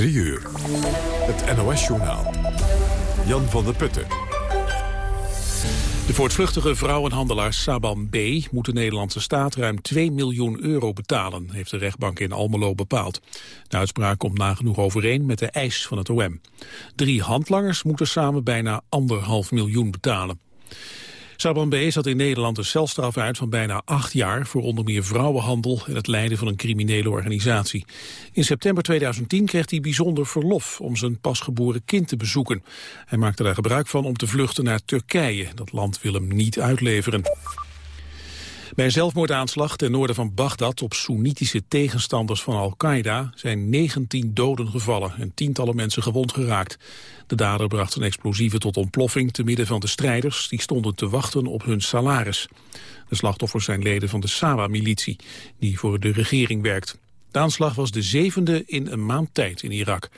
3 uur. Het NOS-journaal. Jan van der Putten. De voortvluchtige vrouwenhandelaar Saban B. moet de Nederlandse staat ruim 2 miljoen euro betalen, heeft de rechtbank in Almelo bepaald. De uitspraak komt nagenoeg overeen met de eis van het OM. Drie handlangers moeten samen bijna anderhalf miljoen betalen. Saban B. zat in Nederland een celstraf uit van bijna acht jaar... voor onder meer vrouwenhandel en het leiden van een criminele organisatie. In september 2010 kreeg hij bijzonder verlof om zijn pasgeboren kind te bezoeken. Hij maakte daar gebruik van om te vluchten naar Turkije. Dat land wil hem niet uitleveren. Bij een zelfmoordaanslag ten noorden van Bagdad op Soenitische tegenstanders van Al-Qaeda zijn 19 doden gevallen en tientallen mensen gewond geraakt. De dader bracht zijn explosieven tot ontploffing te midden van de strijders die stonden te wachten op hun salaris. De slachtoffers zijn leden van de Sawa-militie die voor de regering werkt. De aanslag was de zevende in een maand tijd in Irak.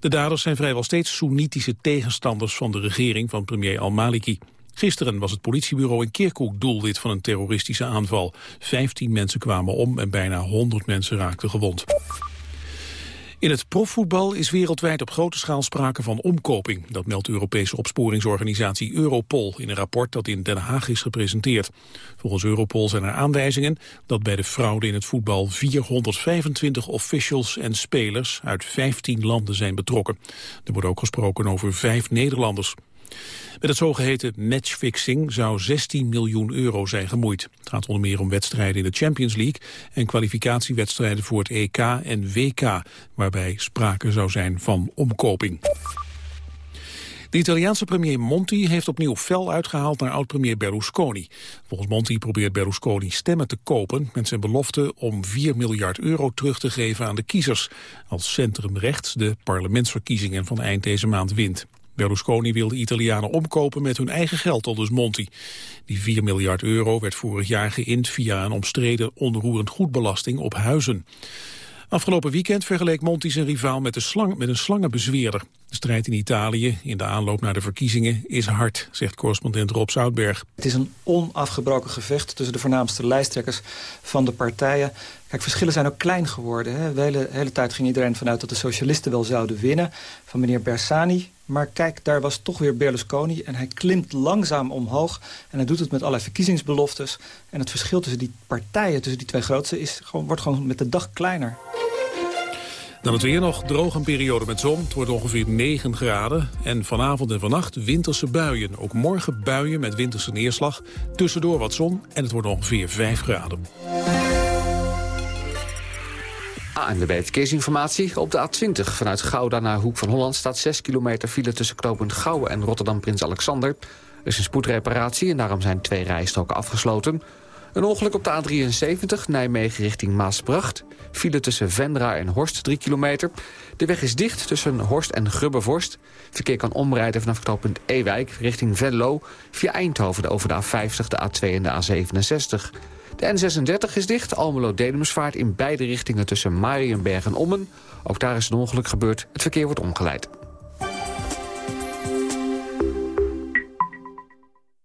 De daders zijn vrijwel steeds Soenitische tegenstanders van de regering van premier al-Maliki. Gisteren was het politiebureau in Kirkuk doelwit van een terroristische aanval. Vijftien mensen kwamen om en bijna 100 mensen raakten gewond. In het profvoetbal is wereldwijd op grote schaal sprake van omkoping. Dat meldt de Europese opsporingsorganisatie Europol in een rapport dat in Den Haag is gepresenteerd. Volgens Europol zijn er aanwijzingen dat bij de fraude in het voetbal 425 officials en spelers uit 15 landen zijn betrokken. Er wordt ook gesproken over vijf Nederlanders. Met het zogeheten matchfixing zou 16 miljoen euro zijn gemoeid. Het gaat onder meer om wedstrijden in de Champions League en kwalificatiewedstrijden voor het EK en WK, waarbij sprake zou zijn van omkoping. De Italiaanse premier Monti heeft opnieuw fel uitgehaald naar oud-premier Berlusconi. Volgens Monti probeert Berlusconi stemmen te kopen met zijn belofte om 4 miljard euro terug te geven aan de kiezers. Als centrumrechts de parlementsverkiezingen van eind deze maand wint. Berlusconi wil de Italianen omkopen met hun eigen geld, aldus Monti. Die 4 miljard euro werd vorig jaar geïnd via een omstreden onroerend goedbelasting op huizen. Afgelopen weekend vergeleek Monti zijn rivaal met, de slang, met een slangenbezweerder. De strijd in Italië in de aanloop naar de verkiezingen is hard, zegt correspondent Rob Zoutberg. Het is een onafgebroken gevecht tussen de voornaamste lijsttrekkers van de partijen. Verschillen zijn ook klein geworden. Hè. De hele, hele tijd ging iedereen vanuit dat de socialisten wel zouden winnen. Van meneer Bersani, maar kijk, daar was toch weer Berlusconi en hij klimt langzaam omhoog. En hij doet het met allerlei verkiezingsbeloftes. En het verschil tussen die partijen, tussen die twee grootste, is gewoon, wordt gewoon met de dag kleiner. Dan het weer nog, droog een periode met zon. Het wordt ongeveer 9 graden. En vanavond en vannacht winterse buien. Ook morgen buien met winterse neerslag. Tussendoor wat zon en het wordt ongeveer 5 graden. ANWB Verkeersinformatie. Op de A20 vanuit Gouda naar Hoek van Holland... staat 6 kilometer file tussen knooppunt Gouwen en Rotterdam-Prins Alexander. Er is een spoedreparatie en daarom zijn twee rijstroken afgesloten. Een ongeluk op de A73, Nijmegen richting Maasbracht. File tussen Vendra en Horst 3 kilometer. De weg is dicht tussen Horst en Grubbevorst. Verkeer kan omrijden vanaf knooppunt Ewijk richting Venlo... via Eindhoven over de A50, de A2 en de A67... De N36 is dicht, Almelo-Denemersvaart in beide richtingen tussen Marienberg en Ommen. Ook daar is een ongeluk gebeurd, het verkeer wordt omgeleid.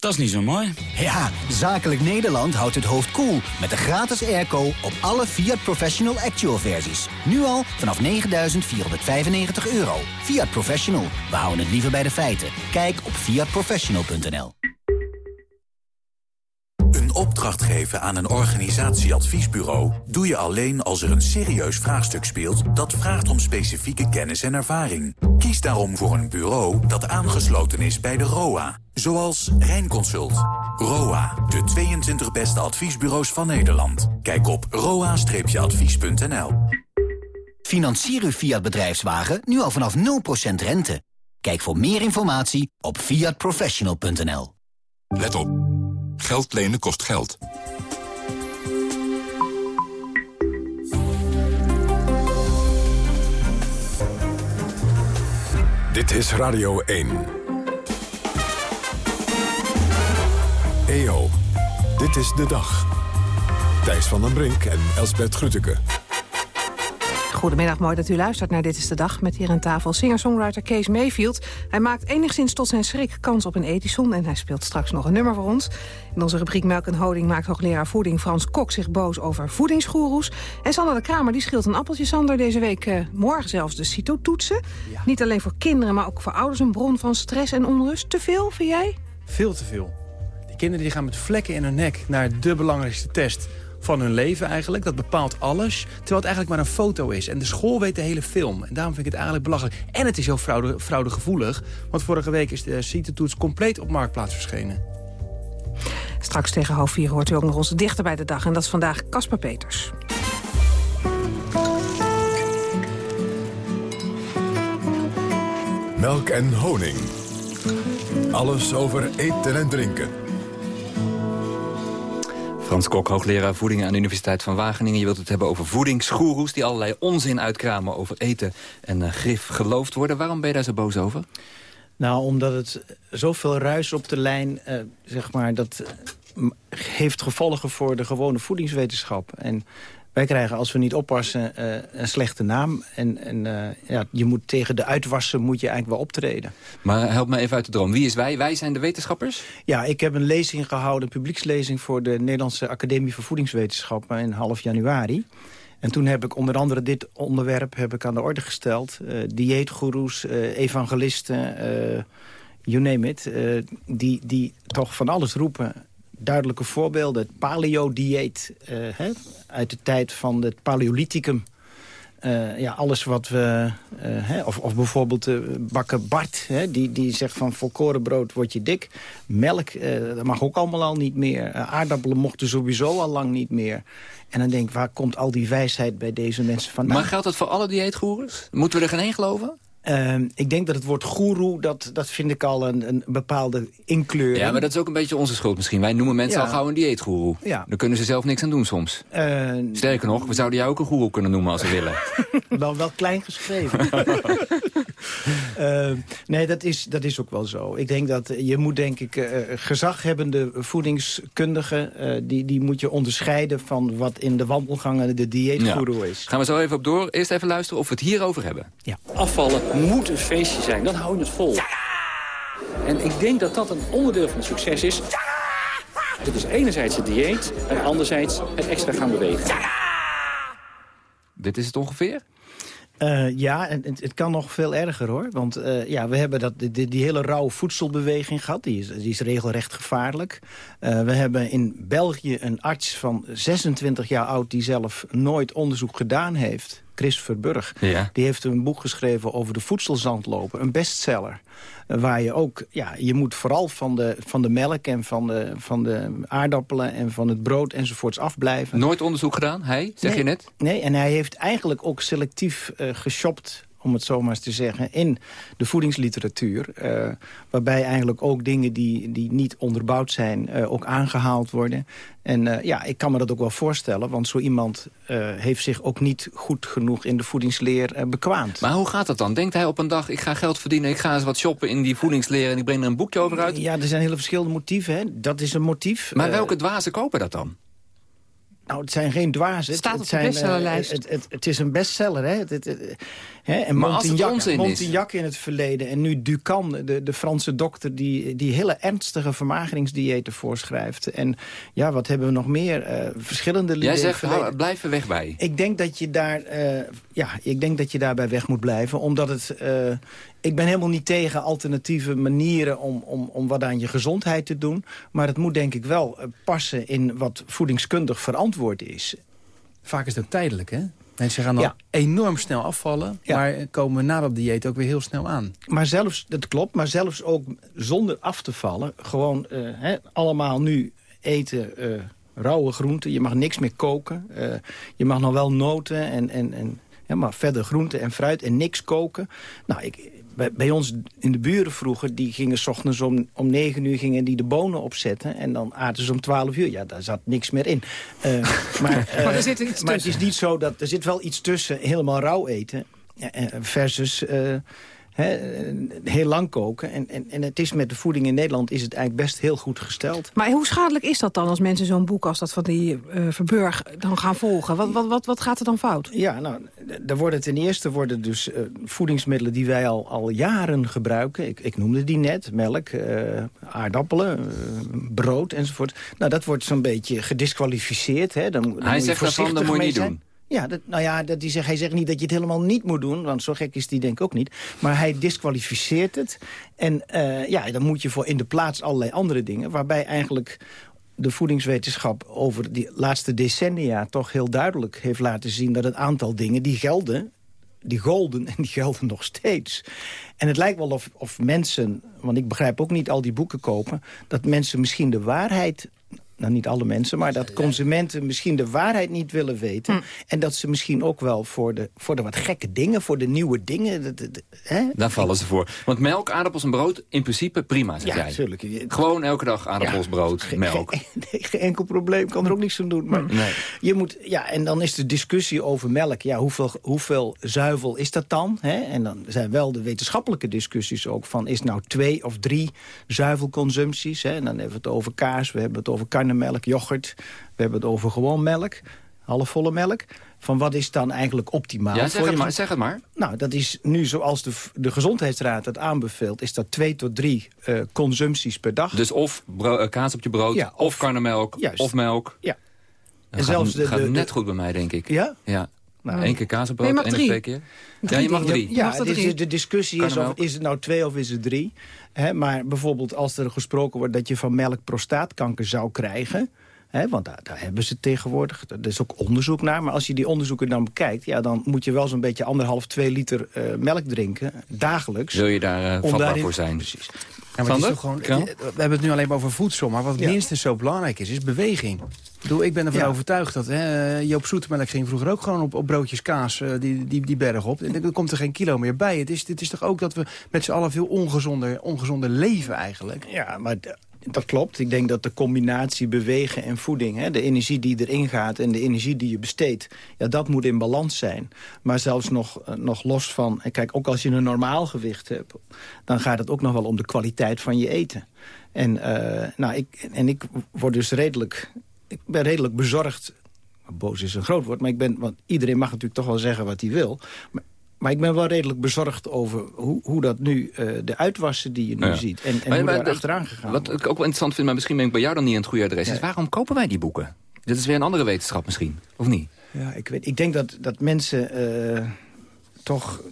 dat is niet zo mooi. Ja, Zakelijk Nederland houdt het hoofd koel cool met de gratis airco op alle Fiat Professional Actual versies. Nu al vanaf 9.495 euro. Fiat Professional, we houden het liever bij de feiten. Kijk op fiatprofessional.nl opdracht geven aan een organisatieadviesbureau... doe je alleen als er een serieus vraagstuk speelt... dat vraagt om specifieke kennis en ervaring. Kies daarom voor een bureau dat aangesloten is bij de ROA... Zoals Rijnconsult. ROA, de 22 beste adviesbureaus van Nederland. Kijk op roa-advies.nl. Financier uw Fiat bedrijfswagen nu al vanaf 0% rente. Kijk voor meer informatie op fiatprofessional.nl. Let op. Geld lenen kost geld. Dit is Radio 1. EO, dit is de dag. Thijs van den Brink en Elsbert Grütke. Goedemiddag, mooi dat u luistert naar Dit is de Dag... met hier aan tafel singer-songwriter Kees Mayfield. Hij maakt enigszins tot zijn schrik kans op een Edison... en hij speelt straks nog een nummer voor ons. In onze rubriek Melk en Hoding maakt hoogleraar voeding Frans Kok... zich boos over voedingsgoeroes. En Sander de Kramer die schilt een appeltje, Sander. Deze week eh, morgen zelfs de CITO-toetsen. Niet alleen voor kinderen, maar ook voor ouders... een bron van stress en onrust. Te veel, vind jij? Veel te veel. Die kinderen die gaan met vlekken in hun nek naar de belangrijkste test van hun leven eigenlijk. Dat bepaalt alles. Terwijl het eigenlijk maar een foto is. En de school weet de hele film. En daarom vind ik het eigenlijk belachelijk. En het is heel fraude, fraudegevoelig. Want vorige week is de CITE-toets compleet op Marktplaats verschenen. Straks tegen half vier hoort u ook nog onze dichter bij de dag. En dat is vandaag Caspar Peters. Melk en honing. Alles over eten en drinken. Frans Kok, hoogleraar voeding aan de Universiteit van Wageningen. Je wilt het hebben over voedingsgoeroes die allerlei onzin uitkramen over eten en uh, geloofd worden. Waarom ben je daar zo boos over? Nou, omdat het zoveel ruis op de lijn, uh, zeg maar, dat heeft gevolgen voor de gewone voedingswetenschap. En wij krijgen, als we niet oppassen, uh, een slechte naam. En, en uh, ja, je moet tegen de uitwassen moet je eigenlijk wel optreden. Maar help me even uit de droom. Wie is wij? Wij zijn de wetenschappers? Ja, ik heb een lezing gehouden, een publiekslezing... voor de Nederlandse Academie voor Voedingswetenschappen in half januari. En toen heb ik onder andere dit onderwerp heb ik aan de orde gesteld. Uh, dieetgoeroes, evangelisten, you name it. die, die toch van alles roepen duidelijke voorbeelden. Het paleo-dieet uit de tijd van het paleolithicum. Uh, ja, alles wat we... Uh, hè, of, of bijvoorbeeld uh, bakker Bart, hè, die, die zegt van volkorenbrood word je dik. Melk, dat mag ook allemaal al niet meer. aardappelen mochten sowieso al lang niet meer. En dan denk ik, waar komt al die wijsheid bij deze mensen vandaan? Maar geldt dat voor alle dieetgoeroes? Moeten we er geen één geloven? Uh, ik denk dat het woord goeroe, dat, dat vind ik al een, een bepaalde inkleur. Ja, maar dat is ook een beetje onze schuld misschien. Wij noemen mensen Ja. al gauw een dieetgoeroe. Ja. Daar kunnen ze zelf niks aan doen soms. Uh, Sterker nog, we zouden jou ook een goeroe kunnen noemen als we willen. wel, wel klein geschreven. Uh, nee, dat is, dat is ook wel zo. Ik denk dat je moet, denk ik, uh, gezaghebbende voedingskundigen... Uh, die, die moet je onderscheiden van wat in de wandelgangen de dieetgoeroe is. Gaan we zo even op door. Eerst even luisteren of we het hierover hebben. Ja. Afvallen moet een feestje zijn, dan hou je het vol. En ik denk dat dat een onderdeel van het succes is. Het is enerzijds het dieet en anderzijds het extra gaan bewegen. Dit is het ongeveer? Uh, ja, en het, kan nog veel erger hoor. Want uh, ja, we hebben dat, die, hele rauwe voedselbeweging gehad. Die is, die is regelrecht gevaarlijk. Uh, we hebben in België een arts van 26 jaar oud... die zelf nooit onderzoek gedaan heeft. Chris Verburg. Ja. Die heeft een boek geschreven over de voedselzandloper. Een bestseller. Waar je ook, ja, je moet vooral van de, van de melk en van de, van de aardappelen en van het brood enzovoorts afblijven. Nooit onderzoek gedaan, hij, zeg nee, je net? Nee, en hij heeft eigenlijk ook selectief uh, geshopt om het zo maar eens te zeggen, in de voedingsliteratuur. Uh, waarbij eigenlijk ook dingen die, die niet onderbouwd zijn, uh, ook aangehaald worden. En uh, ja, ik kan me dat ook wel voorstellen, want zo iemand heeft zich ook niet goed genoeg in de voedingsleer bekwaamd. Maar hoe gaat dat dan? Denkt hij op een dag, ik ga geld verdienen, ik ga eens wat shoppen in die voedingsleer en ik breng er een boekje over uit? Ja, er zijn hele verschillende motieven, hè. dat is een motief. Maar welke dwazen kopen dat dan? Nou, het zijn geen dwazen. Staat het, op zijn, de bestsellerlijst. Het, het, het, is een bestseller, hè. Hè? En maar Montignac, Montignac in het verleden. En nu Ducan, de, de Franse dokter... die, die hele ernstige vermageringsdiëten voorschrijft. En ja, wat hebben we nog meer? Uh, verschillende Jij zegt, hou, blijf er weg bij. Ik denk dat je daar... Uh, ja, ik denk dat je daarbij weg moet blijven. Omdat het... ik ben helemaal niet tegen alternatieve manieren om, om, om wat aan je gezondheid te doen. Maar het moet denk ik wel passen in wat voedingskundig verantwoord is. Vaak is ook tijdelijk, hè? Mensen gaan dan ja. enorm snel afvallen, ja. maar komen na dat dieet ook weer heel snel aan. Maar zelfs, dat klopt, maar zelfs ook zonder af te vallen... gewoon uh, hè, allemaal nu eten... Uh, rauwe groenten, je mag niks meer koken. Uh, je mag nog wel noten en, en, en ja, maar verder groenten en fruit en niks koken. Nou, ik, bij, bij, ons in de buren vroeger, die gingen s ochtends om, om 9 uur gingen die de bonen opzetten. En dan aten ze om 12 uur. Ja, daar zat niks meer in. Uh, maar, uh, maar, er zit iets maar het is niet zo dat er zit wel iets tussen helemaal rauw eten. versus heel lang koken. En, en, en het is met de voeding in Nederland is het eigenlijk best heel goed gesteld. Maar hoe schadelijk is dat dan als mensen zo'n boek als dat van die uh, Verburg dan gaan volgen? Wat, wat, wat, wat gaat er dan fout? Ja, nou, er worden ten eerste worden dus uh, voedingsmiddelen die wij al, al jaren gebruiken. Ik, ik noemde die net, melk, uh, aardappelen, brood enzovoort. Nou, dat wordt zo'n beetje gedisqualificeerd. Hè. Dan, dan Hij zegt van, dat moet je niet doen. Ja, dat, nou ja, dat, die zegt, hij zegt niet dat je het helemaal niet moet doen. Want zo gek is die denk ik ook niet. Maar hij disqualificeert het. En uh, ja, dan moet je voor in de plaats allerlei andere dingen... waarbij eigenlijk de voedingswetenschap over die laatste decennia... toch heel duidelijk heeft laten zien dat het aantal dingen die gelden die golden en die gelden nog steeds. En het lijkt wel of, of mensen, want ik begrijp ook niet al die boeken kopen... dat mensen misschien de waarheid nou niet alle mensen, maar dat consumenten misschien de waarheid niet willen weten. Hm. En dat ze misschien ook wel voor de, voor de wat gekke dingen, voor de nieuwe dingen... hè? Daar vallen ze voor. Want melk, aardappels en brood, in principe prima, zeg ja, jij. Gewoon elke dag aardappels, brood, melk. Geen, geen, enkel probleem, kan er ook niks aan doen. Maar nee. je moet, ja, en dan is de discussie over melk. Ja, hoeveel, hoeveel zuivel is dat dan? Hè? En dan zijn wel de wetenschappelijke discussies ook van... is nou twee of drie zuivelconsumpties? Hè? En dan hebben we het over kaas, we hebben het over karne melk, yoghurt. We hebben het over gewoon melk, halfvolle melk. Van wat is dan eigenlijk optimaal? Ja, zeg, het maar, zeg het maar. Nou, dat is nu zoals de, de Gezondheidsraad het aanbeveelt... is dat twee tot drie uh, consumpties per dag. Dus of uh, kaas op je brood, ja, of, of karnemelk, of melk. Ja. en zelfs de, gaat net goed bij mij, denk ik. Ja? Ja. Nou, Eén keer kaas op brood, één of twee keer. Ja, je mag drie. Ja, ja de, de discussie is of is het nou twee of is het drie. Maar bijvoorbeeld als er gesproken wordt dat je van melk prostaatkanker zou krijgen... want daar, daar, hebben ze tegenwoordig. Er is ook onderzoek naar. Maar als je die onderzoeken dan bekijkt... Ja, dan moet je wel zo'n beetje anderhalf, twee liter uh, melk drinken. Dagelijks. Wil je daar uh, vatbaar voor zijn? Precies. Ja, maar het is gewoon, we hebben het nu alleen maar over voedsel. Maar wat minstens zo belangrijk is, is beweging. Ik, bedoel, ik ben ervan overtuigd dat hè, Joop Zoetemelk ging vroeger ook gewoon op, op broodjes kaas uh, die, die, die berg op. En dan komt er geen kilo meer bij. Het is, het is toch ook dat we met z'n allen veel ongezonder, ongezonder leven eigenlijk. Ja, maar dat klopt. Ik denk dat de combinatie bewegen en voeding... Hè, de energie die erin gaat en de energie die je besteedt... Ja, dat moet in balans zijn. Maar zelfs nog, uh, nog los van... kijk, ook als je een normaal gewicht hebt... dan gaat het ook nog wel om de kwaliteit van je eten. En, uh, nou, ik, en ik word dus redelijk... Ik ben redelijk bezorgd boos is een groot woord, maar ik ben, want iedereen mag natuurlijk toch wel zeggen wat hij wil. Maar maar ik ben wel redelijk bezorgd over hoe, hoe dat nu, uh, de uitwassen die je nu ziet. En, en maar, hoe maar, daar achteraan gegaan Wat ik ook wel interessant vind, maar misschien ben ik bij jou dan niet aan het goede adres. Is waarom kopen wij die boeken? Dit is weer een andere wetenschap misschien, of niet? Ja, ik, weet, ik denk dat, dat mensen uh, toch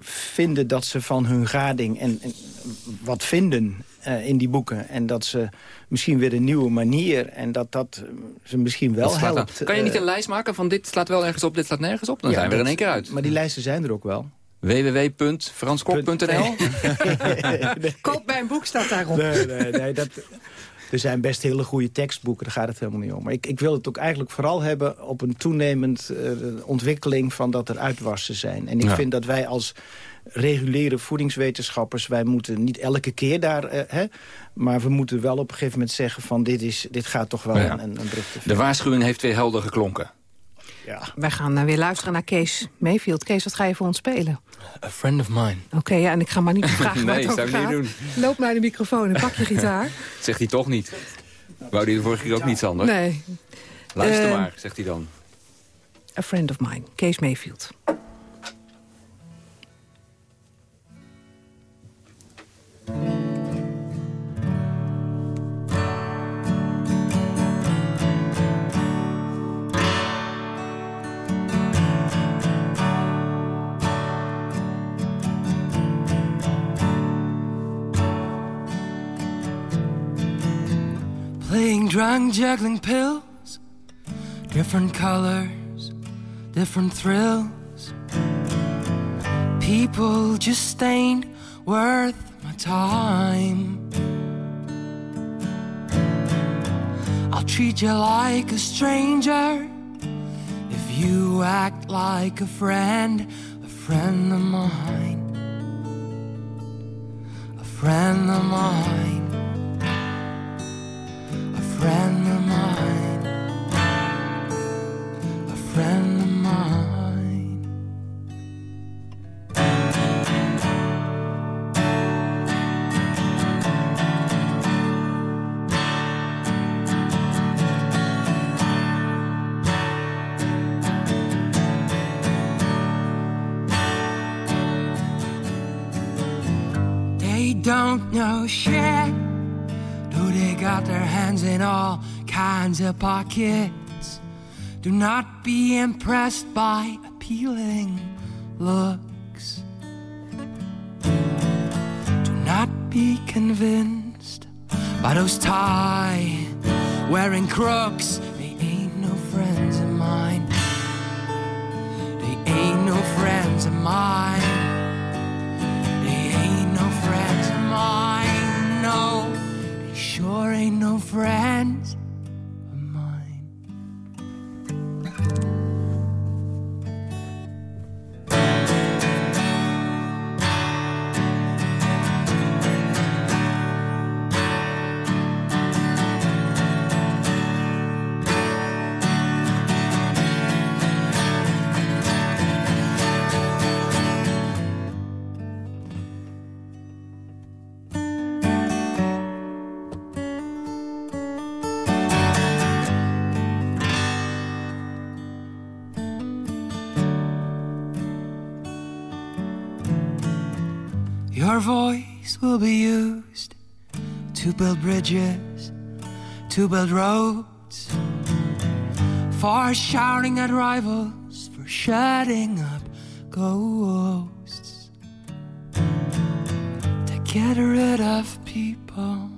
vinden dat ze van hun gading en, en wat vinden uh, in die boeken. En dat ze misschien weer een nieuwe manier... en dat dat ze misschien wel helpt. Kan je niet een lijst maken van dit slaat wel ergens op, dit slaat nergens op? Dan ja, zijn we er in één keer uit. Maar die lijsten zijn er ook wel www.franskok.nl Koop mijn boek, staat daarop. Nee, nee, nee. Dat, er zijn best hele goede tekstboeken, daar gaat het helemaal niet om. Maar ik, ik wil het ook eigenlijk vooral hebben op een toenemend uh, ontwikkeling... van dat er uitwassen zijn. En ik vind dat wij als reguliere voedingswetenschappers... wij moeten niet elke keer daar... Uh, hè, maar we moeten wel op een gegeven moment zeggen van... dit, is, dit gaat toch wel ja. een, een De waarschuwing heeft weer helder geklonken. Ja. Wij gaan uh, weer luisteren naar Kees Mayfield. Kees, wat ga je voor ons spelen? A friend of mine. Oké, okay, ja, en ik ga maar niet vragen nee, het zou niet doen. Loop naar de microfoon en pak je gitaar. zegt hij toch niet. Wou hij de vorige keer ook niet, Sander? Nee. Luister uh, maar, zegt hij dan. A friend of mine, Kees Mayfield. Playing drunk, juggling pills, different colors, different thrills. People just ain't worth time. I'll treat you like a stranger if you act like a friend, a friend of mine, a friend of mine a friend of mine, a friend of mine. Don't know shit. Do they got their hands in all kinds of pockets? Do not be impressed by appealing looks. Do not be convinced by those tie wearing crooks. They ain't no friends of mine. They ain't no friends of mine. No, they sure ain't no friends. Will be used to build bridges, to build roads, for shouting at rivals, for shutting up ghosts, to get rid of people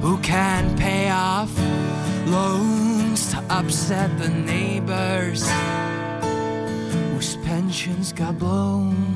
who can pay off loans to upset the neighbors whose pensions got blown.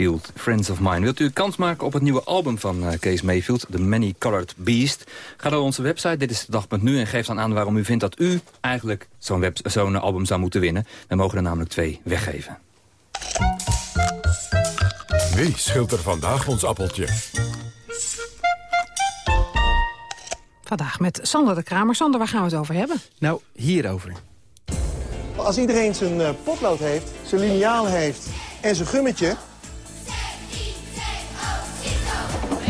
Mayfield, Friends of Mine. Wilt u kans maken op het nieuwe album van uh, Kees Mayfield, The Many Colored Beast? Ga naar onze website, dit is de dag.nu, en geef dan aan waarom u vindt dat u eigenlijk zo'n zo'n album zou moeten winnen. We mogen er namelijk twee weggeven. Wie scheelt er vandaag ons appeltje? Vandaag met Sander de Kramer. Sander, waar gaan we het over hebben? Nou, hierover. Als iedereen zijn uh, potlood heeft, zijn liniaal heeft en zijn gummetje...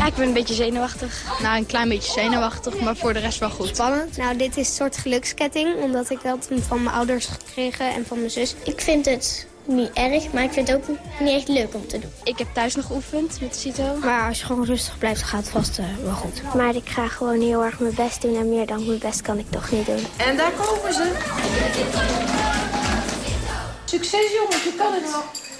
Ja, ik ben een beetje zenuwachtig. Nou, een klein beetje zenuwachtig, maar voor de rest wel goed. Spannend. Nou, dit is een soort geluksketting, omdat ik dat van mijn ouders gekregen en van mijn zus. Ik vind het niet erg, maar ik vind het ook niet echt leuk om te doen. Ik heb thuis nog geoefend met de CITO. Maar als je gewoon rustig blijft, gaat het vast uh, wel goed. Maar ik ga gewoon heel erg mijn best doen en meer dan mijn best kan ik toch niet doen. En daar komen ze. Succes jongens, je kan het.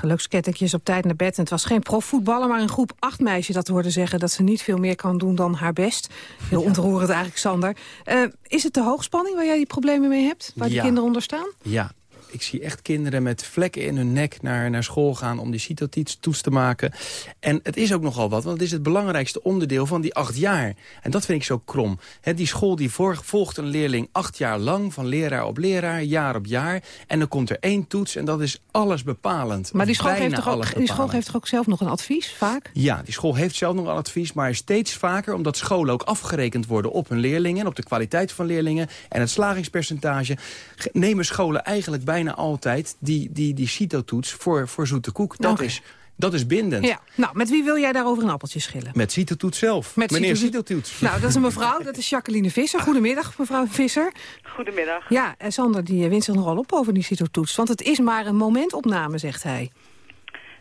Gelukskettingjes op tijd naar bed. En het was geen profvoetballer, maar een groep acht meisje dat hoorde zeggen... dat ze niet veel meer kan doen dan haar best. Heel ontroerend eigenlijk, Sander. Uh, is het de hoogspanning waar jij die problemen mee hebt? Waar Ja. die kinderen onder staan? Ja, ik zie echt kinderen met vlekken in hun nek naar, naar school gaan... om die citotiets toets te maken. En het is ook nogal wat, want het is het belangrijkste onderdeel van die acht jaar. En dat vind ik zo krom. He, die school die volgt een leerling acht jaar lang... van leraar op leraar, jaar op jaar. En dan komt er één toets en dat is alles bepalend. Maar die school, heeft toch ook, die school geeft toch ook zelf nog een advies, vaak? Ja, die school heeft zelf nog een advies, maar steeds vaker... omdat scholen ook afgerekend worden op hun leerlingen... op de kwaliteit van leerlingen en het slagingspercentage... ge- nemen scholen eigenlijk bijna altijd die, die, die CITO-toets voor, voor zoete koek. Dat, is, dat is bindend. Ja. Nou, met wie wil jij daarover een appeltje schillen? Met CITO-toets zelf. Met Meneer CITO CITO-toets. Nou, dat is een mevrouw, dat is Jacqueline Visser. Goedemiddag, mevrouw Visser. Goedemiddag. Ja, en Sander die eh, wint zich nogal op over die CITO-toets. Want het is maar een momentopname, zegt hij.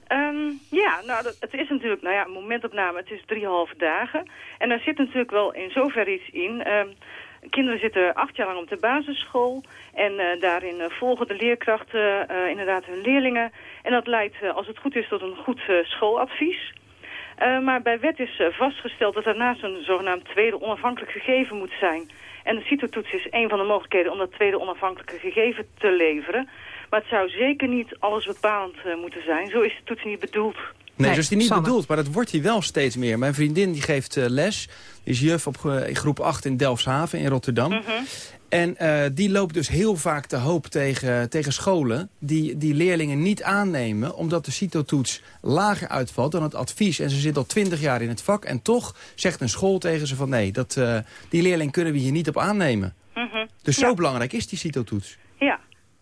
Ehm, ja, nou, dat, het is natuurlijk, nou ja, momentopname, het is drieënhalve dagen. En daar zit natuurlijk wel in zover iets in. Ehm, kinderen zitten acht jaar lang op de basisschool. En eh, daarin eh, volgen de leerkrachten eh, inderdaad hun leerlingen. En dat leidt, als het goed is, tot een goed schooladvies. Maar bij wet is vastgesteld dat daarnaast een zogenaamd tweede onafhankelijk gegeven moet zijn. En de CITO-toets is een van de mogelijkheden om dat tweede onafhankelijke gegeven te leveren. Maar het zou zeker niet alles bepalend moeten zijn. Zo is de toets niet bedoeld. Nee, zo is die niet Sanne. bedoeld, maar dat wordt hij wel steeds meer. Mijn vriendin die geeft eh, les, die is juf op eh, groep 8 in Delfshaven in Rotterdam. Mhm. En uh, die loopt dus heel vaak te hoop tegen, tegen scholen... Die, die leerlingen niet aannemen... omdat de CITO-toets lager uitvalt dan het advies. En ze zit al twintig jaar in het vak. En toch zegt een school tegen ze van... nee, dat, uh, die leerling kunnen we hier niet op aannemen. Mm -hmm. Dus zo belangrijk is die CITO-toets. Ja,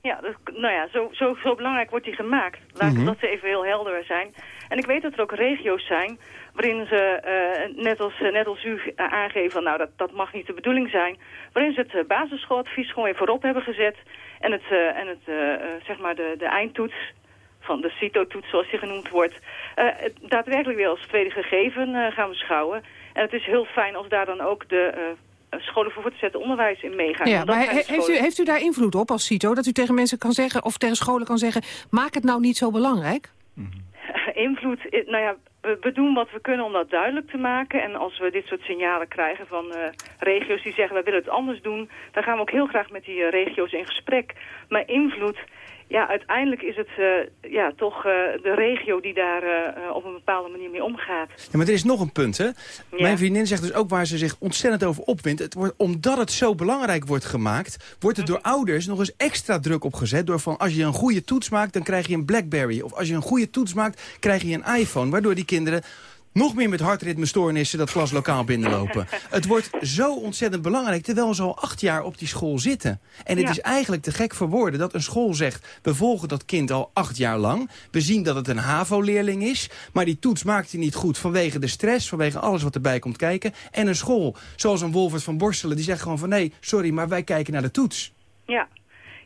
ja, dus, nou ja, zo, zo, zo belangrijk wordt die gemaakt. Laat mm -hmm. dat ze even heel helder zijn. En ik weet dat er ook regio's zijn waarin ze, uh, net, als, net als u uh, aangeven, van, nou dat, dat mag niet de bedoeling zijn, waarin ze het uh, basisschooladvies gewoon weer voorop hebben gezet en het, en het zeg maar de, de eindtoets van de CITO-toets zoals die genoemd wordt, daadwerkelijk weer als tweede gegeven gaan beschouwen. En het is heel fijn als daar dan ook de scholen voor voortgezet onderwijs in meegaan. Ja, maar he, heeft, u, heeft u daar invloed op als CITO? Dat u tegen mensen kan zeggen, of tegen scholen kan zeggen... maak het nou niet zo belangrijk? Mm -hmm. invloed, nou ja, we doen wat we kunnen om dat duidelijk te maken. En als we dit soort signalen krijgen van uh, regio's die zeggen... we willen het anders doen, dan gaan we ook heel graag met die uh, regio's in gesprek. Maar invloed, ja, uiteindelijk is het uh, ja, toch uh, de regio die daar uh, op een bepaalde manier mee omgaat. Ja, maar er is nog een punt, hè? Ja. Mijn vriendin zegt dus ook waar ze zich ontzettend over opwindt. Het wordt, omdat het zo belangrijk wordt gemaakt... wordt er door ouders nog eens extra druk opgezet... door van als je een goede toets maakt, dan krijg je een Blackberry. Of als je een goede toets maakt, krijg je een iPhone. Waardoor die kinderen nog meer met hartritmestoornissen dat klaslokaal binnenlopen. het wordt zo ontzettend belangrijk, terwijl ze al acht jaar op die school zitten. En het ja. is eigenlijk te gek voor woorden dat een school zegt... we volgen dat kind al acht jaar lang. We zien dat het een HAVO-leerling is. Maar die toets maakt hij niet goed vanwege de stress... vanwege alles wat erbij komt kijken. En een school, zoals een Wolfert van Borstelen... die zegt gewoon van nee, sorry, maar wij kijken naar de toets. Ja,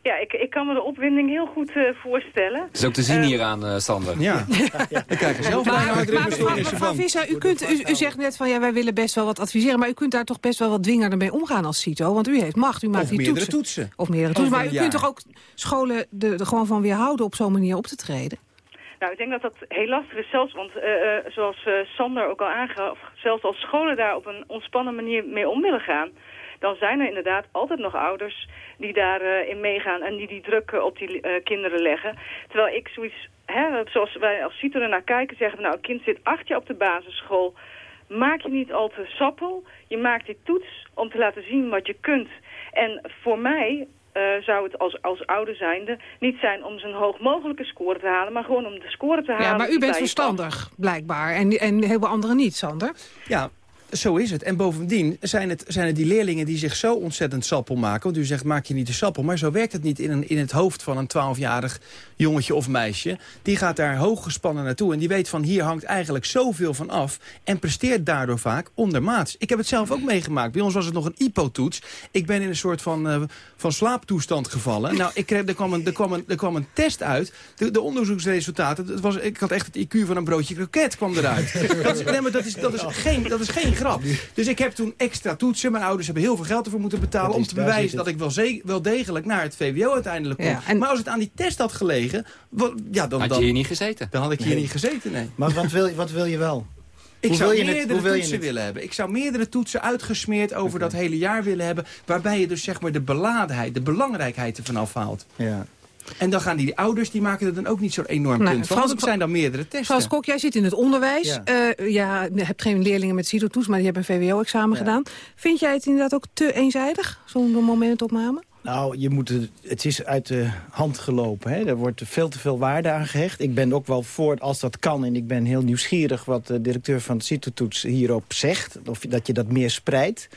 ja, ik, ik kan me de opwinding heel goed uh, voorstellen. Het is ook te zien uh, hier aan, uh, Sander. Ja, ja. we kijken zelf naar mevrouw, mevrouw Visser, u, kunt, u, u zegt net van ja, wij willen best wel wat adviseren... maar u kunt daar toch best wel wat dwingender mee omgaan als CITO... want u heeft macht, u maakt of die meerdere toetsen. toetsen. Of meerdere toetsen, maar u kunt toch ook scholen er gewoon van weerhouden... op zo'n manier op te treden? Nou, ik denk dat dat heel lastig is, zelfs, want uh, uh, zoals uh, Sander ook al aangaf... zelfs als scholen daar op een ontspannen manier mee om willen gaan dan zijn er inderdaad altijd nog ouders die daarin uh, meegaan en die die druk uh, op die uh, kinderen leggen. Terwijl ik zoiets, hè, zoals wij als CITO er naar kijken, zeggen we nou, een kind zit acht jaar op de basisschool. Maak je niet al te sappel. Je maakt die toets om te laten zien wat je kunt. En voor mij uh, zou het als, als ouder zijnde niet zijn om zo'n hoog mogelijke score te halen, maar gewoon om de score te halen. Ja, maar u bent verstandig, blijkbaar. En, en heel veel anderen niet, Sander. Ja, zo is het. En bovendien zijn het, zijn het die leerlingen die zich zo ontzettend sappel maken. Want u zegt, maak je niet te sappel. Maar zo werkt het niet in, een, in het hoofd van een twaalfjarig jongetje of meisje. Die gaat daar hoog gespannen naartoe. En die weet van, hier hangt eigenlijk zoveel van af. En presteert daardoor vaak ondermaats. Ik heb het zelf ook meegemaakt. Bij ons was het nog een IPO-toets. Ik ben in een soort van, uh, van slaaptoestand gevallen. Nou, ik kreeg, er, kwam een, er, kwam een, er kwam een test uit. De, de onderzoeksresultaten, het was, ik had echt het IQ van een broodje kroket kwam eruit. dat, is, nee, maar dat is, dat is geen, dat is geen grap. Dus ik heb toen extra toetsen. Mijn ouders hebben heel veel geld ervoor moeten betalen... om te bewijzen dat ik wel, wel, degelijk naar het VWO uiteindelijk kom. Ja, en... Maar als het aan die test had gelegen... Wat, ja, dan, had je dan, hier niet gezeten? Dan had ik hier nee. niet gezeten, nee. Maar wat wil, wat wil je wel? Ik hoe zou wil je meerdere het, toetsen willen hebben. Ik zou meerdere toetsen uitgesmeerd over okay. dat hele jaar willen hebben... waarbij je dus zeg maar de beladenheid, de belangrijkheid ervan afhaalt. Ja. En dan gaan die ouders, die maken er dan ook niet zo'n enorm nee, punt van. Want het zijn dan meerdere testen. Frans Kok, jij zit in het onderwijs. Ja. Uh, ja, je hebt geen leerlingen met CITO-toets, maar die hebben een VWO-examen ja. gedaan. Vind jij het inderdaad ook te eenzijdig, zo'n momentopname? Nou, je moet het, het is uit de hand gelopen. Hè? Er wordt veel te veel waarde aan gehecht. Ik ben ook wel voor als dat kan. En ik ben heel nieuwsgierig wat de directeur van de CITO-toets hierop zegt. Of dat je dat meer spreidt.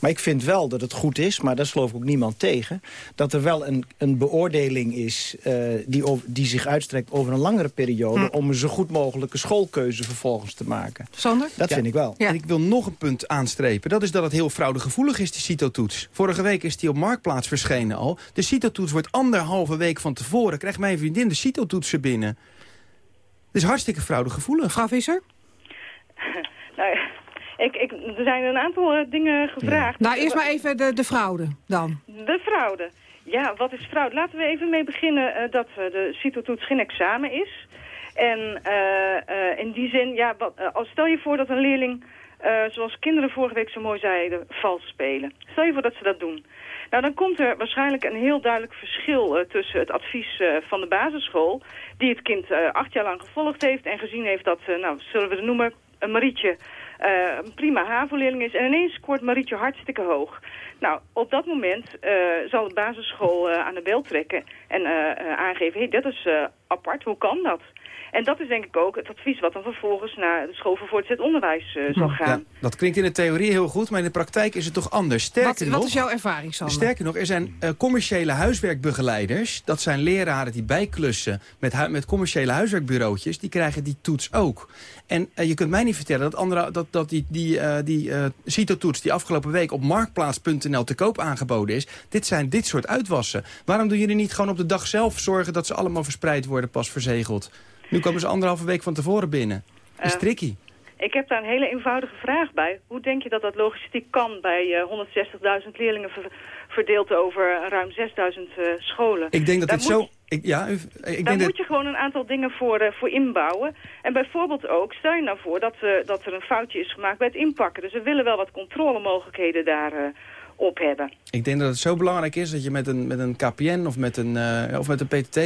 Maar ik vind wel dat het goed is, maar daar geloof ik ook niemand tegen... dat er wel een, een beoordeling is uh, die, die zich uitstrekt over een langere periode... Hm. om een zo goed mogelijke schoolkeuze vervolgens te maken. Sander? Dat ja. vind ik wel. Ja. En ik wil nog een punt aanstrepen. Dat is dat het heel fraudegevoelig is, die CITO-toets. Vorige week is die op Marktplaats verschenen al. De CITO-toets wordt anderhalve week van tevoren... krijgt mijn vriendin de CITO-toetsen binnen. Het is hartstikke fraudegevoelig. Mevrouw Visser? nou, ik, ik, er zijn een aantal uh, dingen gevraagd. Ja. Nou, eerst maar even de, de fraude dan. De fraude. Ja, wat is fraude? Laten we even mee beginnen uh, dat uh, de CITO-toets geen examen is. En in die zin, ja, wat, als stel je voor dat een leerling, zoals kinderen vorige week zo mooi zeiden, vals spelen. Stel je voor dat ze dat doen. Nou, dan komt er waarschijnlijk een heel duidelijk verschil tussen het advies van de basisschool... die het kind acht jaar lang gevolgd heeft en gezien heeft dat, nou, zullen we het noemen een Marietje eh, een prima HAVO-leerling is... en ineens scoort Marietje hartstikke hoog. Nou, op dat moment uh, zal de basisschool uh, aan de bel trekken en aangeven... hé, hey, dat is apart, hoe kan dat? En dat is denk ik ook het advies wat dan vervolgens naar de school voor voortgezet onderwijs zal gaan. Ja, dat klinkt in de theorie heel goed, maar in de praktijk is het toch anders. Sterker wat, nog, wat is jouw ervaring, Sander? Sterker nog, er zijn commerciële huiswerkbegeleiders. Dat zijn leraren die bijklussen met, met commerciële huiswerkbureautjes. Die krijgen die toets ook. En je kunt mij niet vertellen dat, andere, dat, dat die, die, die CITO-toets die afgelopen week op marktplaats.nl te koop aangeboden is. Dit zijn dit soort uitwassen. Waarom doen jullie niet gewoon op de dag zelf zorgen dat ze allemaal verspreid worden, pas verzegeld? Nu komen ze anderhalve week van tevoren binnen. Dat is uh, tricky. Ik heb daar een hele eenvoudige vraag bij. Hoe denk je dat dat logistiek kan bij uh, 160.000 leerlingen ver verdeeld over ruim 6.000 uh, scholen? Ik denk dat daar dit zo... Ik, ja, ik daar denk moet dat... je gewoon een aantal dingen voor, uh, voor inbouwen. En bijvoorbeeld ook, stel je nou voor dat, dat er een foutje is gemaakt bij het inpakken. Dus we willen wel wat controlemogelijkheden daar op hebben. Ik denk dat het zo belangrijk is dat je met een, met een KPN of met een, uh, of met een PTT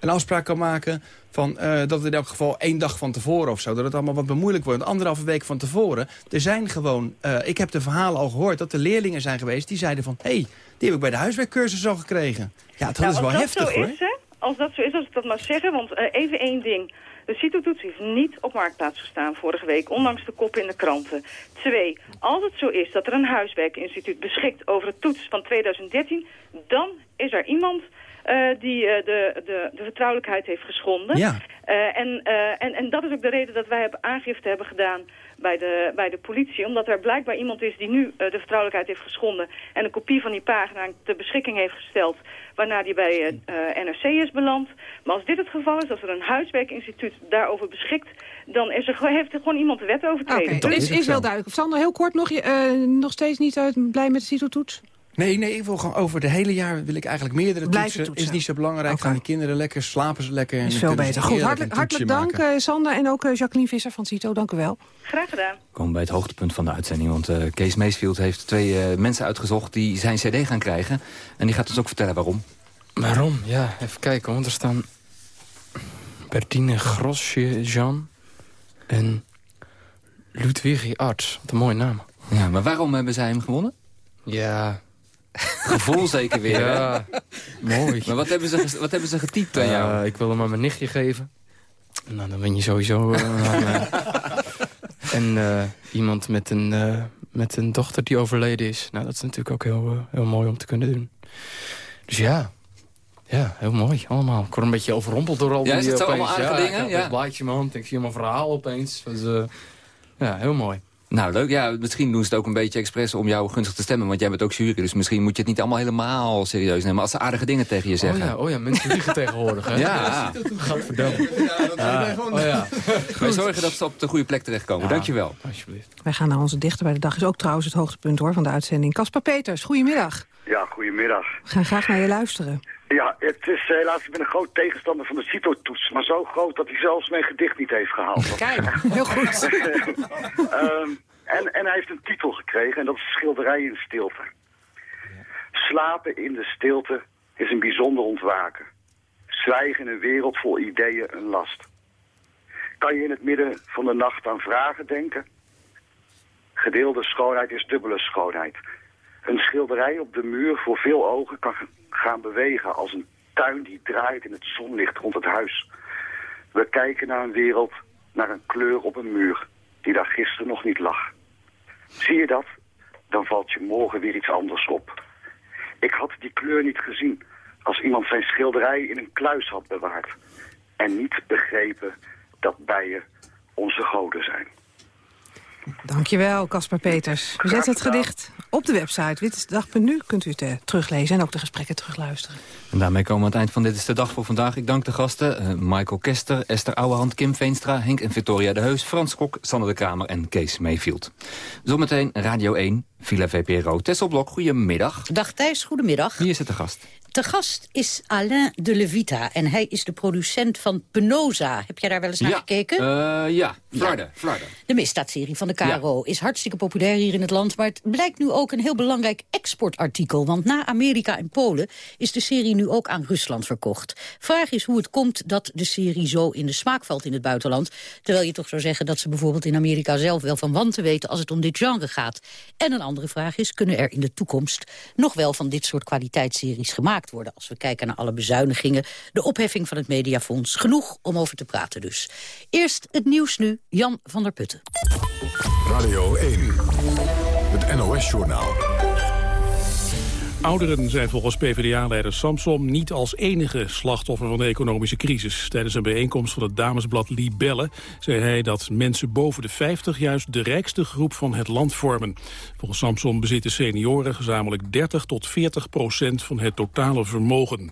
een afspraak kan maken... Van, uh, dat het in elk geval één dag van tevoren of zo... dat het allemaal wat bemoeilijk wordt. Anderhalve week van tevoren. Er zijn gewoon... Uh, ik heb de verhalen al gehoord dat er leerlingen zijn geweest... die zeiden van, hé, hey, die heb ik bij de huiswerkcursus al gekregen. Ja, dat nou, is wel heftig, hoor. Hè, als dat zo is, als ik dat maar zeggen... want even één ding... De CITO-toets heeft niet op Marktplaats gestaan vorige week, ondanks de kop in de kranten. Twee, als het zo is dat er een huiswerkinstituut beschikt over het toets van 2013... dan is er iemand uh, die uh, de, de, de vertrouwelijkheid heeft geschonden. Ja. Uh, en, en, en dat is ook de reden dat wij hebben aangifte hebben gedaan bij de, bij de politie. Omdat er blijkbaar iemand is die nu de vertrouwelijkheid heeft geschonden... en een kopie van die pagina ter beschikking heeft gesteld... waarna die bij NRC is beland. Maar als dit het geval is, als er een huiswerkinstituut daarover beschikt... dan is er, heeft er gewoon iemand de wet overtreden. Oké, okay, is, is wel duidelijk. Sander, heel kort nog, je, nog steeds niet uit, blij met de CITO-toets? Nee, nee, ik wil gewoon over de hele jaar wil ik eigenlijk meerdere toetsen. toetsen. Is niet zo belangrijk. Okay. Gaan die kinderen lekker, slapen ze lekker. En is veel beter. Goed, hartelijk, hartelijk dank uh, Sander en ook uh, Jacqueline Visser van CITO. Dank u wel. Graag gedaan. We komen bij het hoogtepunt van de uitzending. Want uh, Kees Meesfield heeft twee mensen uitgezocht die zijn cd gaan krijgen. En die gaat ons ook vertellen waarom. Waarom? Ja, even kijken. Want er staan Bertine Grosjean en Ludwigi Arts. Wat een mooie naam. Ja, maar waarom hebben zij hem gewonnen? Ja, Gevoel zeker weer, ja, mooi. Maar wat hebben ze, wat hebben ze getypt aan jou? Uh, ik wil hem aan mijn nichtje geven. Nou, dan ben je sowieso... Uh, en uh, iemand met een, met een dochter die overleden is. Nou, dat is natuurlijk ook heel, heel mooi om te kunnen doen. Dus ja, ja, heel mooi allemaal. Ik word een beetje overrompeld door al ja, die is het zo opeens. allemaal aardige ja, dingen? Ik heb een blaadje in mijn hand. Ik zie mijn verhaal opeens. Dus, ja, heel mooi. Nou, leuk. Ja, misschien doen ze het ook een beetje expres om jou gunstig te stemmen. Want jij bent ook jury, dus misschien moet je het niet allemaal helemaal serieus nemen. Als ze aardige dingen tegen je zeggen. Oh ja, oh ja mensen liegen tegenwoordig, hè? Ja. Gadverdamme. Ja, dat ja. gewoon... Oh ja. Wij zorgen dat ze op de goede plek terechtkomen. Ja, Dankjewel. Alsjeblieft. Wij gaan naar onze dichter bij de dag. Is ook trouwens het hoogtepunt hoor, van de uitzending. Caspar Peters, goedemiddag. Ja, goedemiddag. We gaan graag naar je luisteren. Ja, het is helaas, ik ben een groot tegenstander van de CITO-toets. Maar zo groot dat hij zelfs mijn gedicht niet heeft gehaald. Kijk, heel goed. um, en, en hij heeft een titel gekregen en dat is Schilderij in stilte. Slapen in de stilte is een bijzonder ontwaken. Zwijgen in een wereld vol ideeën een last. Kan je in het midden van de nacht aan vragen denken? Gedeelde schoonheid is dubbele schoonheid. Een schilderij op de muur voor veel ogen kan gaan bewegen als een tuin die draait in het zonlicht rond het huis. We kijken naar een wereld, naar een kleur op een muur die daar gisteren nog niet lag. Zie je dat? Dan valt je morgen weer iets anders op. Ik had die kleur niet gezien als iemand zijn schilderij in een kluis had bewaard. En niet begrepen dat bijen onze goden zijn. Dankjewel, Caspar Peters. We zetten het gedicht op de website wittedag.nu. Kunt u het uh, teruglezen en ook de gesprekken terugluisteren. En daarmee komen we aan het eind van Dit is de Dag voor vandaag. Ik dank de gasten uh, Michael Kester, Esther Ouwehand, Kim Veenstra... Henk en Victoria de Heus, Frans Kok, Sander de Kramer en Kees Mayfield. Zometeen Radio 1, Villa VPRO. Tesselblok, goedemiddag. Dag Thijs, goedemiddag. Wie is het de gast? Te gast is Alain de Levita en hij is de producent van Penosa. Heb jij daar wel eens naar gekeken? Uh, ja, Florida, Florida. De misdaadserie van de KRO is hartstikke populair hier in het land... maar het blijkt nu ook een heel belangrijk exportartikel. Want na Amerika en Polen is de serie nu ook aan Rusland verkocht. Vraag is hoe het komt dat de serie zo in de smaak valt in het buitenland... terwijl je toch zou zeggen dat ze bijvoorbeeld in Amerika zelf wel van wanten weten... als het om dit genre gaat. En een andere vraag is, kunnen er in de toekomst nog wel van dit soort kwaliteitsseries gemaakt worden... als we kijken naar alle bezuinigingen, de opheffing van het Mediafonds. Genoeg om over te praten dus. Eerst het nieuws nu, Jan van der Putten. Radio 1, het NOS-journaal. Ouderen zijn volgens PvdA-leider Samsom niet als enige slachtoffer van de economische crisis. Tijdens een bijeenkomst van het damesblad Libelle zei hij dat mensen boven de 50 juist de rijkste groep van het land vormen. Volgens Samsom bezitten senioren gezamenlijk 30 tot 40 procent van het totale vermogen.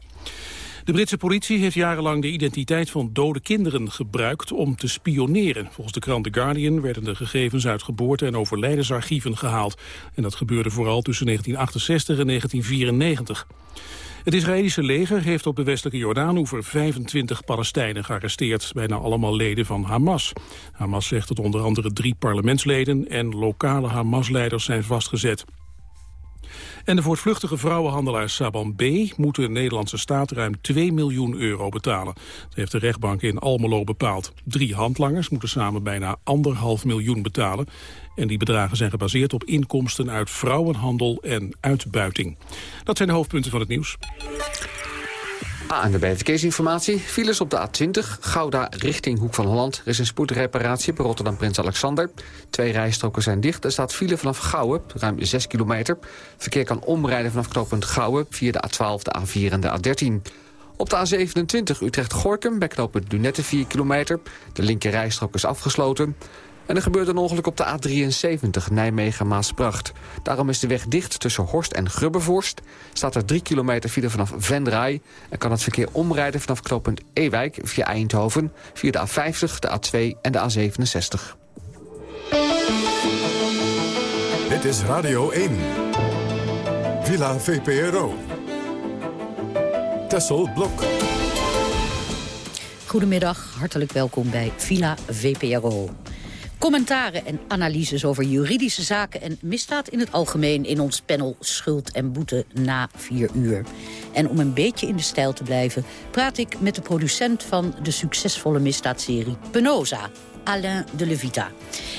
De Britse politie heeft jarenlang de identiteit van dode kinderen gebruikt om te spioneren. Volgens de krant The Guardian werden de gegevens uit geboorte- en overlijdensarchieven gehaald. En dat gebeurde vooral tussen 1968 en 1994. Het Israëlische leger heeft op de westelijke Jordaanoever 25 Palestijnen gearresteerd, bijna allemaal leden van Hamas. Hamas zegt dat onder andere drie parlementsleden en lokale Hamas-leiders zijn vastgezet. En de voortvluchtige vrouwenhandelaar Saban B. moet de Nederlandse staat ruim 2 miljoen euro betalen. Dat heeft de rechtbank in Almelo bepaald. Drie handlangers moeten samen bijna anderhalf miljoen betalen. En die bedragen zijn gebaseerd op inkomsten uit vrouwenhandel en uitbuiting. Dat zijn de hoofdpunten van het nieuws. ANWB Verkeersinformatie. Files op de A20, Gouda richting Hoek van Holland. Er is een spoedreparatie bij Rotterdam Prins Alexander. Twee rijstroken zijn dicht. Er staat file vanaf Gouwen, ruim 6 kilometer. Verkeer kan omrijden vanaf knooppunt Gouwen via de A12, de A4 en de A13. Op de A27 Utrecht-Gorkum bij knooppunt Lunette 4 kilometer. De linker rijstrook is afgesloten. En er gebeurt een ongeluk op de A73 Nijmegen-Maasbracht. Daarom is de weg dicht tussen Horst en Grubbervorst. Staat er 3 kilometer file vanaf Vendraai. En kan het verkeer omrijden vanaf knooppunt Ewijk via Eindhoven... via de A50, de A2 en de A67. Dit is Radio 1. Villa VPRO. Tessel Blok. Goedemiddag, hartelijk welkom bij Villa VPRO. Commentaren en analyses over juridische zaken en misdaad in het algemeen in ons panel Schuld en Boete na vier uur. En om een beetje in de stijl te blijven, praat ik met de producent van de succesvolle misdaadserie Penosa, Alain de Levita.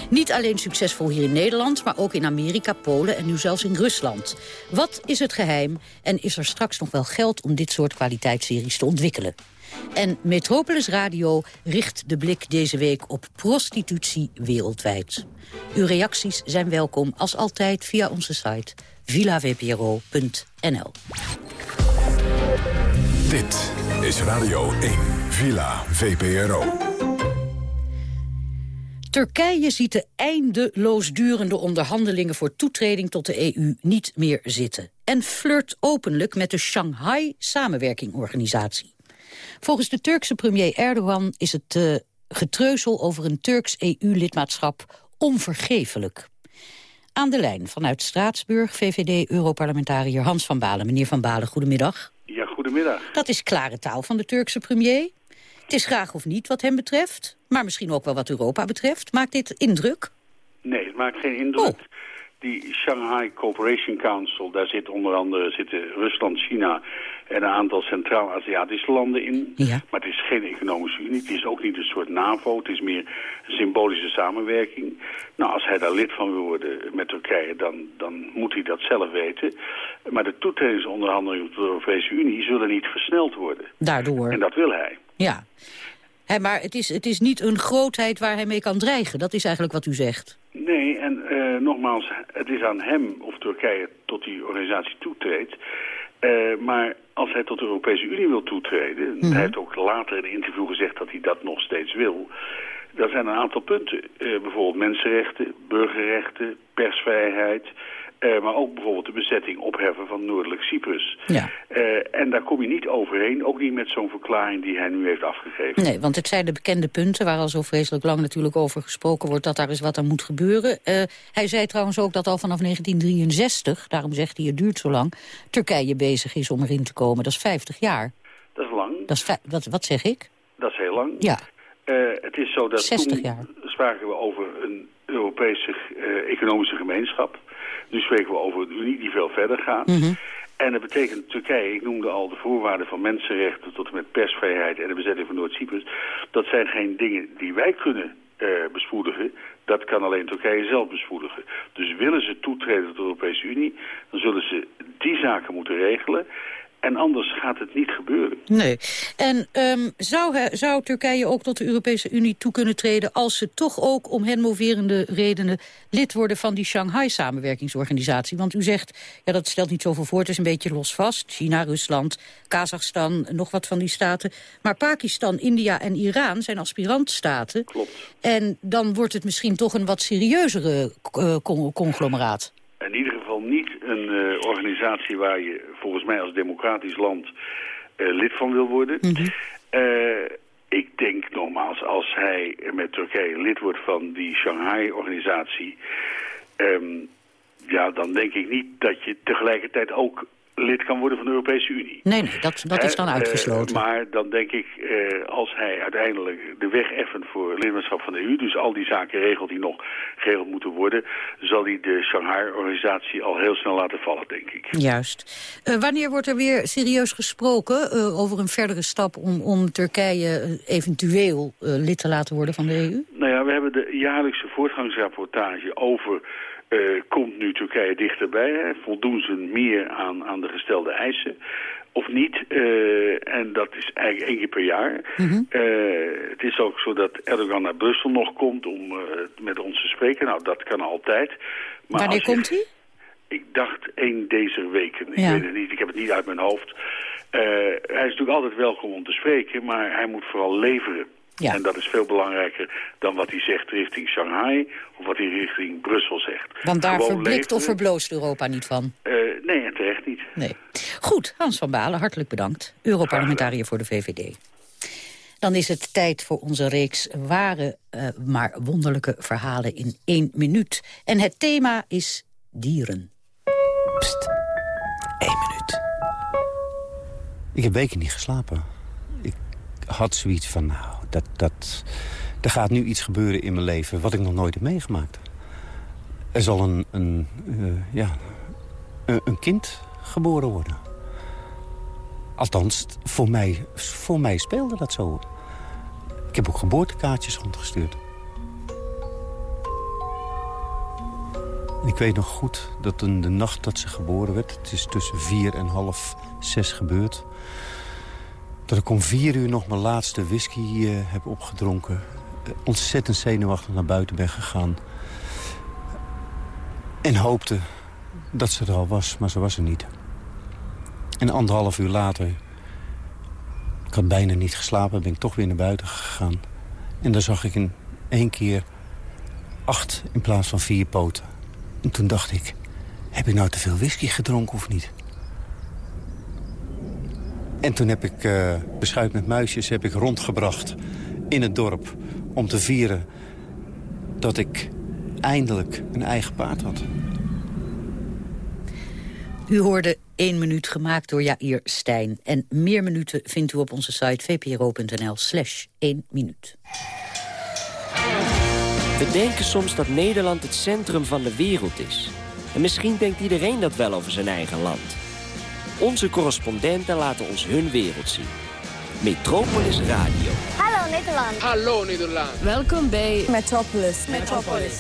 Niet alleen succesvol hier in Nederland, maar ook in Amerika, Polen en nu zelfs in Rusland. Wat is het geheim en is er straks nog wel geld om dit soort kwaliteitsseries te ontwikkelen? En Metropolis Radio richt de blik deze week op prostitutie wereldwijd. Uw reacties zijn welkom als altijd via onze site villavpro.nl. Dit is Radio 1, Villa VPRO. Turkije ziet de eindeloos durende onderhandelingen voor toetreding tot de EU niet meer zitten. En flirt openlijk met de Shanghai Samenwerking Organisatie. Volgens de Turkse premier Erdogan is het uh, getreuzel over een Turks EU-lidmaatschap onvergeeflijk. Aan de lijn vanuit Straatsburg, VVD-europarlementariër Hans van Balen. Meneer van Balen, goedemiddag. Ja, goedemiddag. Dat is klare taal van de Turkse premier. Het is graag of niet wat hem betreft, maar misschien ook wel wat Europa betreft. Maakt dit indruk? Nee, het maakt geen indruk. Oh. Die Shanghai Cooperation Council, daar zit onder andere zitten Rusland, China en een aantal Centraal-Aziatische landen in. Ja. Maar het is geen economische unie, het is ook niet een soort NAVO, het is meer een symbolische samenwerking. Nou, als hij daar lid van wil worden met Turkije, dan, dan moet hij dat zelf weten. Maar de toetredingsonderhandelingen tot de Europese Unie zullen niet versneld worden. Daardoor. En dat wil hij. Ja. He, maar het is, het is niet een grootheid waar hij mee kan dreigen. Dat is eigenlijk wat u zegt. Nee, en uh, nogmaals, het is aan hem of Turkije tot die organisatie toetreedt. Uh, maar als hij tot de Europese Unie wil toetreden... Mm -hmm. hij heeft ook later in een interview gezegd dat hij dat nog steeds wil... daar zijn een aantal punten. Uh, bijvoorbeeld mensenrechten, burgerrechten, persvrijheid... Eh, maar ook bijvoorbeeld de bezetting opheffen van Noordelijk Cyprus. Ja. Eh, en daar kom je niet overheen, ook niet met zo'n verklaring die hij nu heeft afgegeven. Nee, want het zijn de bekende punten waar al zo vreselijk lang natuurlijk over gesproken wordt... dat daar eens wat aan moet gebeuren. Eh, hij zei trouwens ook dat al vanaf 1963, daarom zegt hij het duurt zo lang... Turkije bezig is om erin te komen. Dat is 50 jaar. Dat is lang. Dat is wat, wat zeg ik? Dat is heel lang. Ja. Het is zo dat 60 toen jaar. spraken we over een Europese economische gemeenschap. Nu spreken we over een Unie die veel verder gaat. Mhm. En dat betekent Turkije, ik noemde al de voorwaarden van mensenrechten tot en met persvrijheid en de bezetting van Noord-Cyprus. Dat zijn geen dingen die wij kunnen uh, bespoedigen. Dat kan alleen Turkije zelf bespoedigen. Dus willen ze toetreden tot de Europese Unie, dan zullen ze die zaken moeten regelen. En anders gaat het niet gebeuren. Nee. En um, zou, he, zou Turkije ook tot de Europese Unie toe kunnen treden... als ze toch ook om hen moverende redenen lid worden van die Shanghai-samenwerkingsorganisatie? Want u zegt, ja, dat stelt niet zoveel voor, het is een beetje losvast. China, Rusland, Kazachstan, nog wat van die staten. Maar Pakistan, India en Iran zijn aspirantstaten. Klopt. En dan wordt het misschien toch een wat serieuzere uh, conglomeraat. In ieder geval niet een uh, organisatie waar je volgens mij als democratisch land uh, lid van wil worden. Mm -hmm. uh, ik denk nogmaals, als hij met Turkije lid wordt van die Shanghai-organisatie... Um, ja, dan denk ik niet dat je tegelijkertijd ook lid kan worden van de Europese Unie. Nee, nee dat, dat is dan uh, uitgesloten. maar dan denk ik, uh, als hij uiteindelijk de weg effent voor lidmaatschap van de EU... dus al die zaken regelt die nog geregeld moeten worden... zal hij de Shanghai-organisatie al heel snel laten vallen, denk ik. Juist. Uh, wanneer wordt er weer serieus gesproken over een verdere stap... om, om Turkije eventueel lid te laten worden van de EU? Nou ja, we hebben de jaarlijkse voortgangsrapportage over... Uh, komt nu Turkije dichterbij? Hè? Voldoen ze meer aan, aan de gestelde eisen? Of niet? Uh, en dat is eigenlijk één keer per jaar. Mm -hmm. uh, het is ook zo dat Erdogan naar Brussel nog komt om met ons te spreken. Nou, dat kan altijd. Maar Wanneer komt hij? Ik dacht één deze weken. Ik Ja. weet het niet, ik heb het niet uit mijn hoofd. hij is natuurlijk altijd welkom om te spreken, maar hij moet vooral leveren. Ja. En dat is veel belangrijker dan wat hij zegt richting Shanghai of wat hij richting Brussel zegt. Want daar Gewoon verblikt of verbloost Europa niet van. Uh, nee, en terecht niet. Nee. Goed, Hans van Balen, hartelijk bedankt. Europarlementariër voor de VVD. Dan is het tijd voor onze reeks ware, uh, maar wonderlijke verhalen in één minuut. En het thema is dieren. Pst, één minuut. Ik heb weken niet geslapen. Ik had zoiets van, nou, dat, dat, er gaat nu iets gebeuren in mijn leven wat ik nog nooit heb meegemaakt. Er zal een, een, uh, ja, een, een, kind geboren worden. Althans, voor mij, voor mij speelde dat zo. Ik heb ook geboortekaartjes rondgestuurd. Ik weet nog goed dat in de nacht dat ze geboren werd... het is tussen vier en half zes gebeurd... dat ik om vier uur nog mijn laatste whisky uh, heb opgedronken. Uh, ontzettend zenuwachtig naar buiten ben gegaan. En hoopte dat ze er al was, maar ze was er niet. En anderhalf uur later... ik had bijna niet geslapen, ben ik toch weer naar buiten gegaan. En daar zag ik in één keer acht in plaats van vier poten. En toen dacht ik, heb ik nou te veel whisky gedronken of niet? En toen heb ik uh, beschuit met muisjes heb ik rondgebracht in het dorp... om te vieren dat ik eindelijk een eigen paard had. U hoorde één minuut gemaakt door Jair Stijn. En meer minuten vindt u op onze site vpro.nl slash 1 minuut. We denken soms dat Nederland het centrum van de wereld is. En misschien denkt iedereen dat wel over zijn eigen land. Onze correspondenten laten ons hun wereld zien. Metropolis Radio. Hallo Nederland. Hallo Nederland. Welkom bij Metropolis. Metropolis.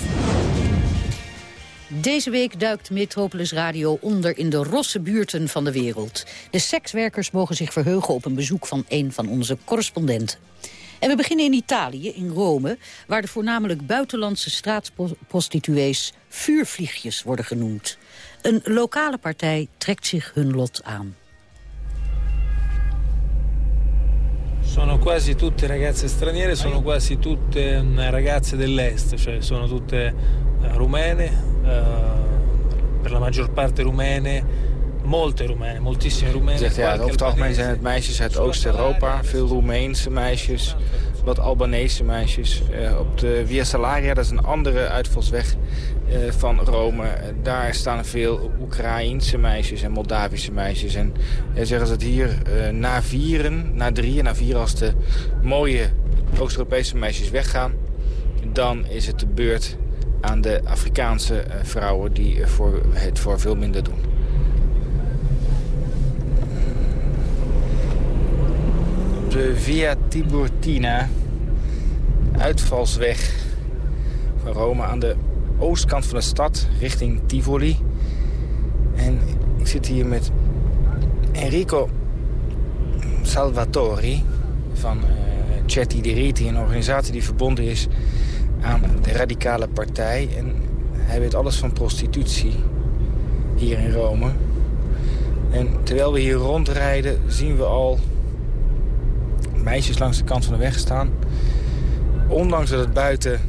Deze week duikt Metropolis Radio onder in de rosse buurten van de wereld. De sekswerkers mogen zich verheugen op een bezoek van een van onze correspondenten. En we beginnen in Italië, in Rome... waar de voornamelijk buitenlandse straatprostituees vuurvliegjes worden genoemd. Een lokale partij trekt zich hun lot aan. Sono quasi tutte ragazze straniere, sono quasi tutte ragazze dell'est, cioè sono tutte rumene, uh, per la maggior parte rumene, molte rumene, moltissime rumene. Zegt ja, over het algemeen zijn het meisjes uit Oost-Europa. Veel Roemeense meisjes, wat Albanese meisjes. Uh, op de Via Salaria, dat is een andere uitvalsweg uh, van Rome. daar staan veel Oekraïense meisjes en Moldavische meisjes. En uh, zeggen ze dat hier na vieren, na drieën, na vier als de mooie Oost-Europese meisjes weggaan... dan is het de beurt aan de Afrikaanse vrouwen die voor het voor veel minder doen. De Via Tiburtina, uitvalsweg van Rome aan de oostkant van de stad richting Tivoli. En ik zit hier met Enrico Salvatori van uh, Certi Diritti, een organisatie die verbonden is aan de radicale partij. En hij weet alles van prostitutie hier in Rome. En terwijl we hier rondrijden zien we al meisjes langs de kant van de weg staan. Ondanks dat het buiten,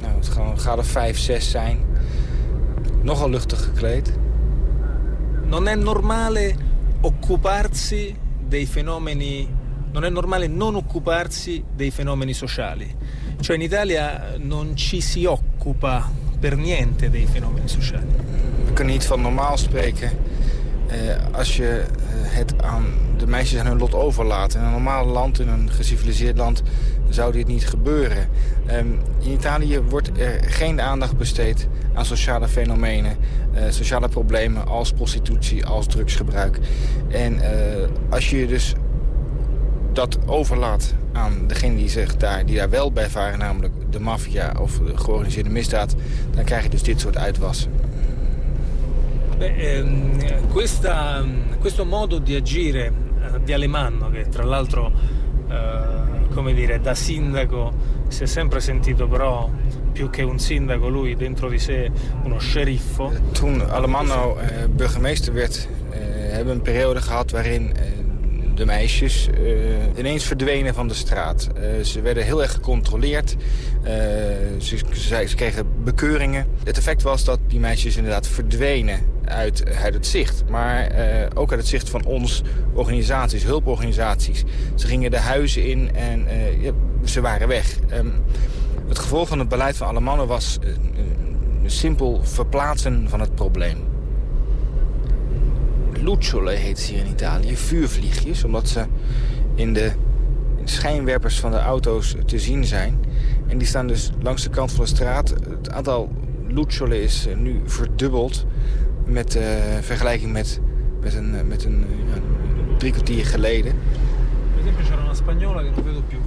nou, het gaat er vijf, zes zijn, nogal luchtig gekleed. Non è normale occuparsi dei fenomeni non è normale non occuparsi dei fenomeni sociali. Cioè in Italia non ci si occupa per niente dei fenomeni sociali. We kunnen niet van normaal spreken als je eh, het aan de meisjes aan hun lot overlaten. In een normaal land, in een geciviliseerd land, zou dit niet gebeuren. Um, in Italië wordt er geen aandacht besteed aan sociale fenomenen, uh, sociale problemen als prostitutie, als drugsgebruik. En als je dus dat overlaat aan degene die zich daar, die daar wel bij varen, namelijk de maffia of de georganiseerde misdaad, dan krijg je dus dit soort uitwassen. Beh, ehm, questa, questo modo di agire eh, di Alemanno, che tra l'altro, eh, come dire, da sindaco si è sempre sentito però più che un sindaco lui dentro di sé uno sceriffo. Toen Alemanno eh, burgemeester werd, eh, hebben we een periode gehad waarin de meisjes uh, ineens verdwenen van de straat. Uh, ze werden heel erg gecontroleerd. Uh, ze, ze, kregen bekeuringen. Het effect was dat die meisjes inderdaad verdwenen uit, uit het zicht. Maar ook uit het zicht van ons organisaties, hulporganisaties. Ze gingen de huizen in en ja, ze waren weg. Um, het gevolg van het beleid van alle mannen was een simpel verplaatsen van het probleem lucciole heet ze hier in Italië, vuurvliegjes. Omdat ze in de schijnwerpers van de auto's te zien zijn. En die staan dus langs de kant van de straat. Het aantal lucciole is eh, nu verdubbeld met uh, vergelijking met, met een, eh, met een ja, drie kwartier geleden. Per esempio c'era una spagnola che non vedo più.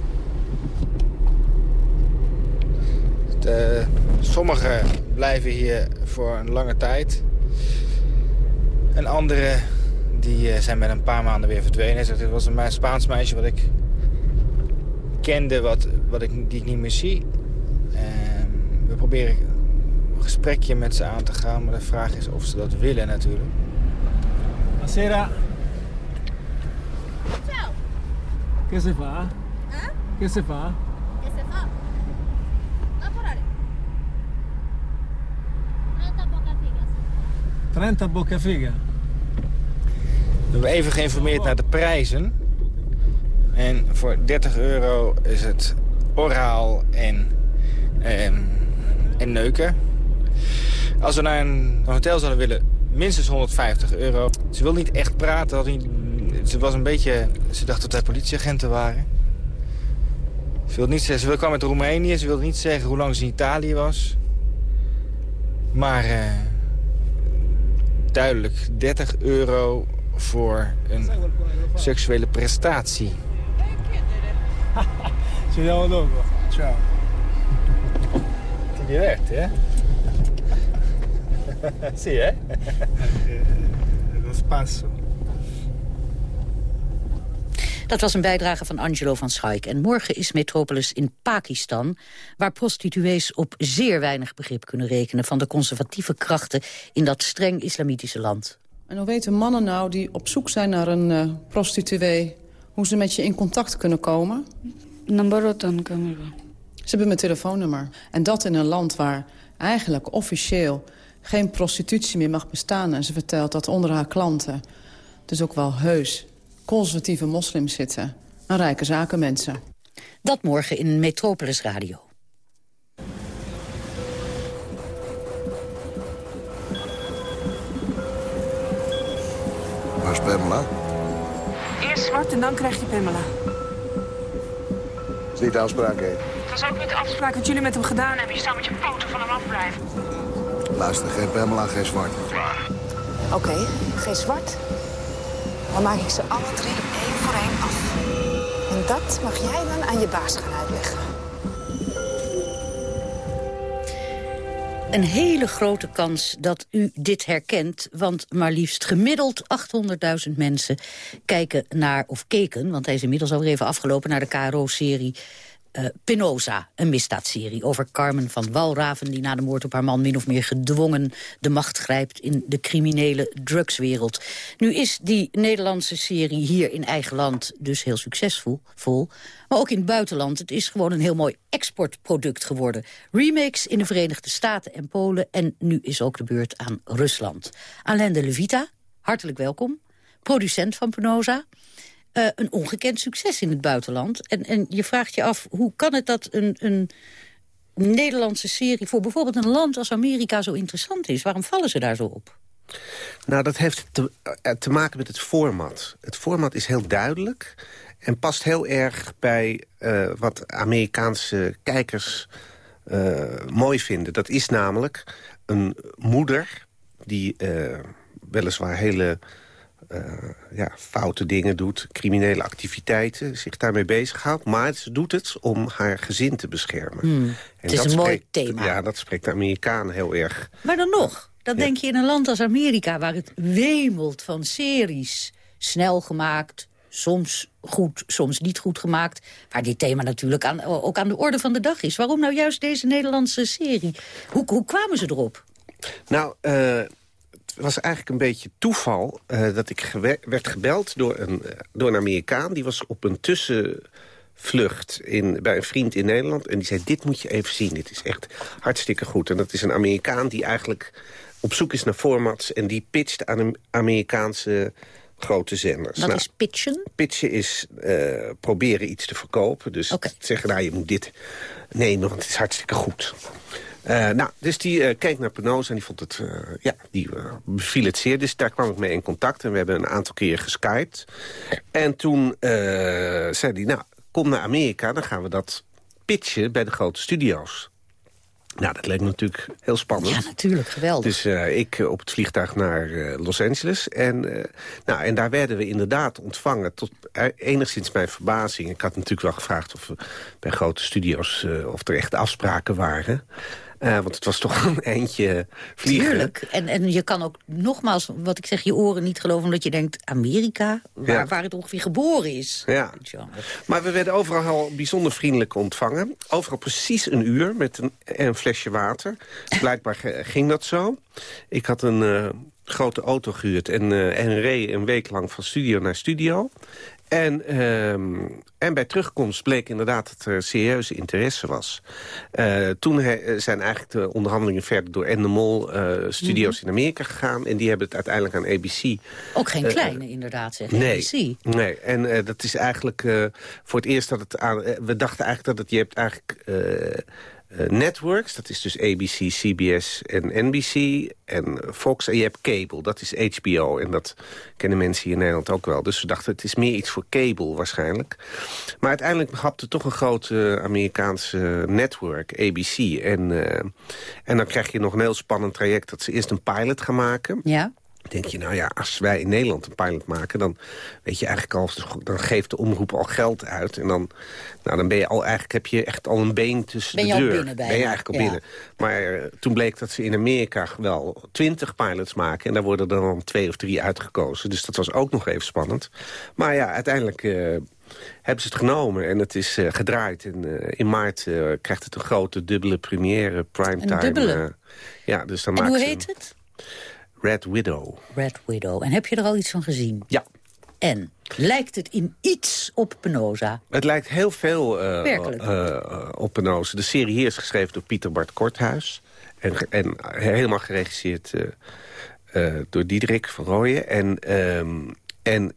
De, sommige blijven hier voor een lange tijd. En andere die eh, zijn met een paar maanden weer verdwenen. Het was een Spaans meisje wat ik kende, wat, wat ik, die ik niet meer zie. En we proberen gesprekje met ze aan te gaan, maar de vraag is of ze dat willen natuurlijk. Buonasera. Ciao. Che si fa? Eh? Che si fa? Che si fa? Lavorare. 30 bocca figa. 30 bocca figa. We hebben even geïnformeerd naar de prijzen. En voor 30 euro is het oraal en, ehm, en neuken. Als we naar een hotel zouden willen, minstens 150 euro. Ze wil niet echt praten. Had niet, ze was een beetje... Ze dacht dat wij politieagenten waren. Ze wilde niet zeggen... Ze kwam uit Roemenië. Ze wilde niet zeggen hoe lang ze in Italië was. Maar... Uh, duidelijk, 30 euro voor een seksuele prestatie. Ci vediamo dopo. Ciao. Ti diverti, eh? sì, eh? Lo spasso. Dat was een bijdrage van Angelo van Schaik. En morgen is Metropolis in Pakistan... waar prostituees op zeer weinig begrip kunnen rekenen... van de conservatieve krachten in dat streng islamitische land. En hoe weten mannen nou die op zoek zijn naar een uh, prostituee... hoe ze met je in contact kunnen komen? Nummer Ze hebben mijn telefoonnummer. En dat in een land waar eigenlijk officieel geen prostitutie meer mag bestaan. En ze vertelt dat onder haar klanten, dus ook wel heus, conservatieve moslims zitten. En rijke zakenmensen. Dat morgen in Metropolis Radio. Waar is Pamela? Eerst zwart en dan krijg je Pamela. Dat is niet de afspraak, hè? Het was ook niet de afspraak wat jullie met hem gedaan hebben. Je zou met je foto van hem afblijven. Luister, geen Pamela, geen zwart. Oké, geen zwart. Dan maak ik ze alle drie één voor één af. En dat mag jij dan aan je baas gaan uitleggen. Een hele grote kans dat u dit herkent, want maar liefst gemiddeld 800.000 mensen kijken naar, of keken, want hij is inmiddels alweer even afgelopen, naar de KRO-serie uh, een misdaadserie over Carmen van Walraven... die na de moord op haar man min of meer gedwongen de macht grijpt... in de criminele drugswereld. Nu is die Nederlandse serie hier in eigen land dus heel succesvol. Vol, maar ook in het buitenland. Het is gewoon een heel mooi exportproduct geworden. Remakes in de Verenigde Staten en Polen... en nu is ook de beurt aan Rusland. Alain de Levita, hartelijk welkom. Producent van Penosa. Uh, een ongekend succes in het buitenland. En, en je vraagt je af, hoe kan het dat een, een Nederlandse serie... voor bijvoorbeeld een land als Amerika zo interessant is? Waarom vallen ze daar zo op? Nou, dat heeft te, eh, te maken met het format. Het format is heel duidelijk en past heel erg bij uh, wat Amerikaanse kijkers mooi vinden. Dat is namelijk een moeder die weliswaar hele ja, foute dingen doet, criminele activiteiten, zich daarmee bezighoudt. Maar ze doet het om haar gezin te beschermen. Hmm. Het is een mooi thema. Ja, dat spreekt de Amerikanen heel erg. Maar dan nog, dat Ja. denk je in een land als Amerika... waar het wemelt van series, snel gemaakt... soms goed, soms niet goed gemaakt... waar dit thema natuurlijk aan, ook aan de orde van de dag is. Waarom nou juist deze Nederlandse serie? Hoe, hoe kwamen ze erop? Nou, eh, was eigenlijk een beetje toeval eh, dat ik werd gebeld door een, eh, door een Amerikaan. Die was op een tussenvlucht in, bij een vriend in Nederland. En die zei, dit moet je even zien. Dit is echt hartstikke goed. En dat is een Amerikaan die eigenlijk op zoek is naar formats... en die pitcht aan een Amerikaanse grote zenders. Wat Nou, is pitchen? Pitchen is eh, proberen iets te verkopen. Dus zeggen, nou, je moet dit nemen, want het is hartstikke goed. Eh, nou, dus die eh, keek naar Penosa en die vond het, eh, ja, die beviel het zeer. Dus daar kwam ik mee in contact en we hebben een aantal keer geskyped. En toen zei hij, nou, kom naar Amerika, dan gaan we dat pitchen bij de grote studio's. Nou, dat leek me natuurlijk heel spannend. Ja, natuurlijk, geweldig. Dus ik op het vliegtuig naar Los Angeles. En, nou, en daar werden we inderdaad ontvangen tot enigszins mijn verbazing. Ik had natuurlijk wel gevraagd of we bij grote studio's... of er echt afspraken waren. Eh, want het was toch een eindje vliegen. Tuurlijk. En, en je kan ook nogmaals, wat ik zeg, je oren niet geloven... omdat je denkt, Amerika, waar, Ja. waar het ongeveer geboren is. Ja. Maar we werden overal al bijzonder vriendelijk ontvangen. Overal precies een uur met een, en een flesje water. Blijkbaar ge- ging dat zo. Ik had een eh, grote auto gehuurd en, eh, en reed een week lang van studio naar studio. En, ehm, en bij terugkomst bleek inderdaad dat er serieuze interesse was. Eh, toen he- zijn eigenlijk de onderhandelingen verder door Endemol eh studio's Mhm. in Amerika gegaan. En die hebben het uiteindelijk aan ABC Ook geen Eh, kleine, inderdaad, zeg. Nee, ABC. nee. en eh, dat is eigenlijk eh, voor het eerst dat het aan... eh, we dachten eigenlijk dat het... Je hebt eigenlijk eh, eh, networks, dat is dus ABC, CBS en NBC en Fox. En je hebt cable, dat is HBO. En dat kennen mensen hier in Nederland ook wel. Dus we dachten, het is meer iets voor cable waarschijnlijk. Maar uiteindelijk hapte toch een groot eh, Amerikaanse network, ABC. En, eh, en dan krijg je nog een heel spannend traject... dat ze eerst een pilot gaan maken. Ja. Denk je, nou ja, als wij in Nederland een pilot maken... dan weet je eigenlijk al, dan geeft de omroep al geld uit. En dan, nou, dan ben je al, eigenlijk heb je echt al een been tussen Ben de je al deur. binnen ben je eigenlijk al ja. binnen. Maar eh, toen bleek dat ze in Amerika wel twintig pilots maken... en daar worden er dan twee of drie uitgekozen. Dus dat was ook nog even spannend. Maar ja, uiteindelijk... eh, hebben ze het genomen en het is eh, gedraaid. En in maart krijgt het een grote dubbele première, primetime. Een dubbele? ja, dus dan En maakt hoe heet het? Red Widow. Red Widow. En heb je er al iets van gezien? Ja. En lijkt het in iets op Penosa? Het lijkt heel veel eh, eh, eh, op Penoze. De serie hier is geschreven door Pieter Bart Korthuis. En, en helemaal geregisseerd door Diederik van Rooyen. En, ehm, en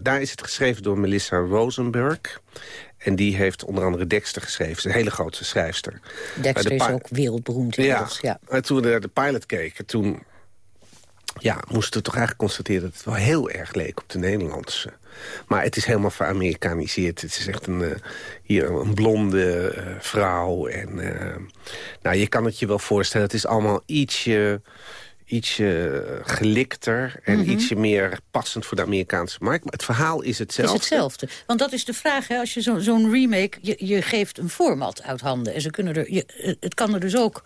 daar is het geschreven door Melissa Rosenberg. En die heeft onder andere Dexter geschreven. Ze een hele grote schrijfster. Dexter de is ook wereldberoemd ja, inmiddels. Ja. maar toen we naar de pilot keken, toen ja, moesten we toch eigenlijk constateren... dat het wel heel erg leek op de Nederlandse. Maar het is helemaal veramerikaniseerd. Het is echt een, eh, hier een blonde eh, vrouw. En, eh, nou, je kan het je wel voorstellen, het is allemaal ietsje, ietsje gelikter... en Mhm. ietsje meer passend voor de Amerikaanse markt. Maar het verhaal is Het hetzelfde. is hetzelfde. Want dat is de vraag, hè, als je zo- zo'n remake... Je, je geeft een format uit handen. En ze kunnen er, je, het kan er dus ook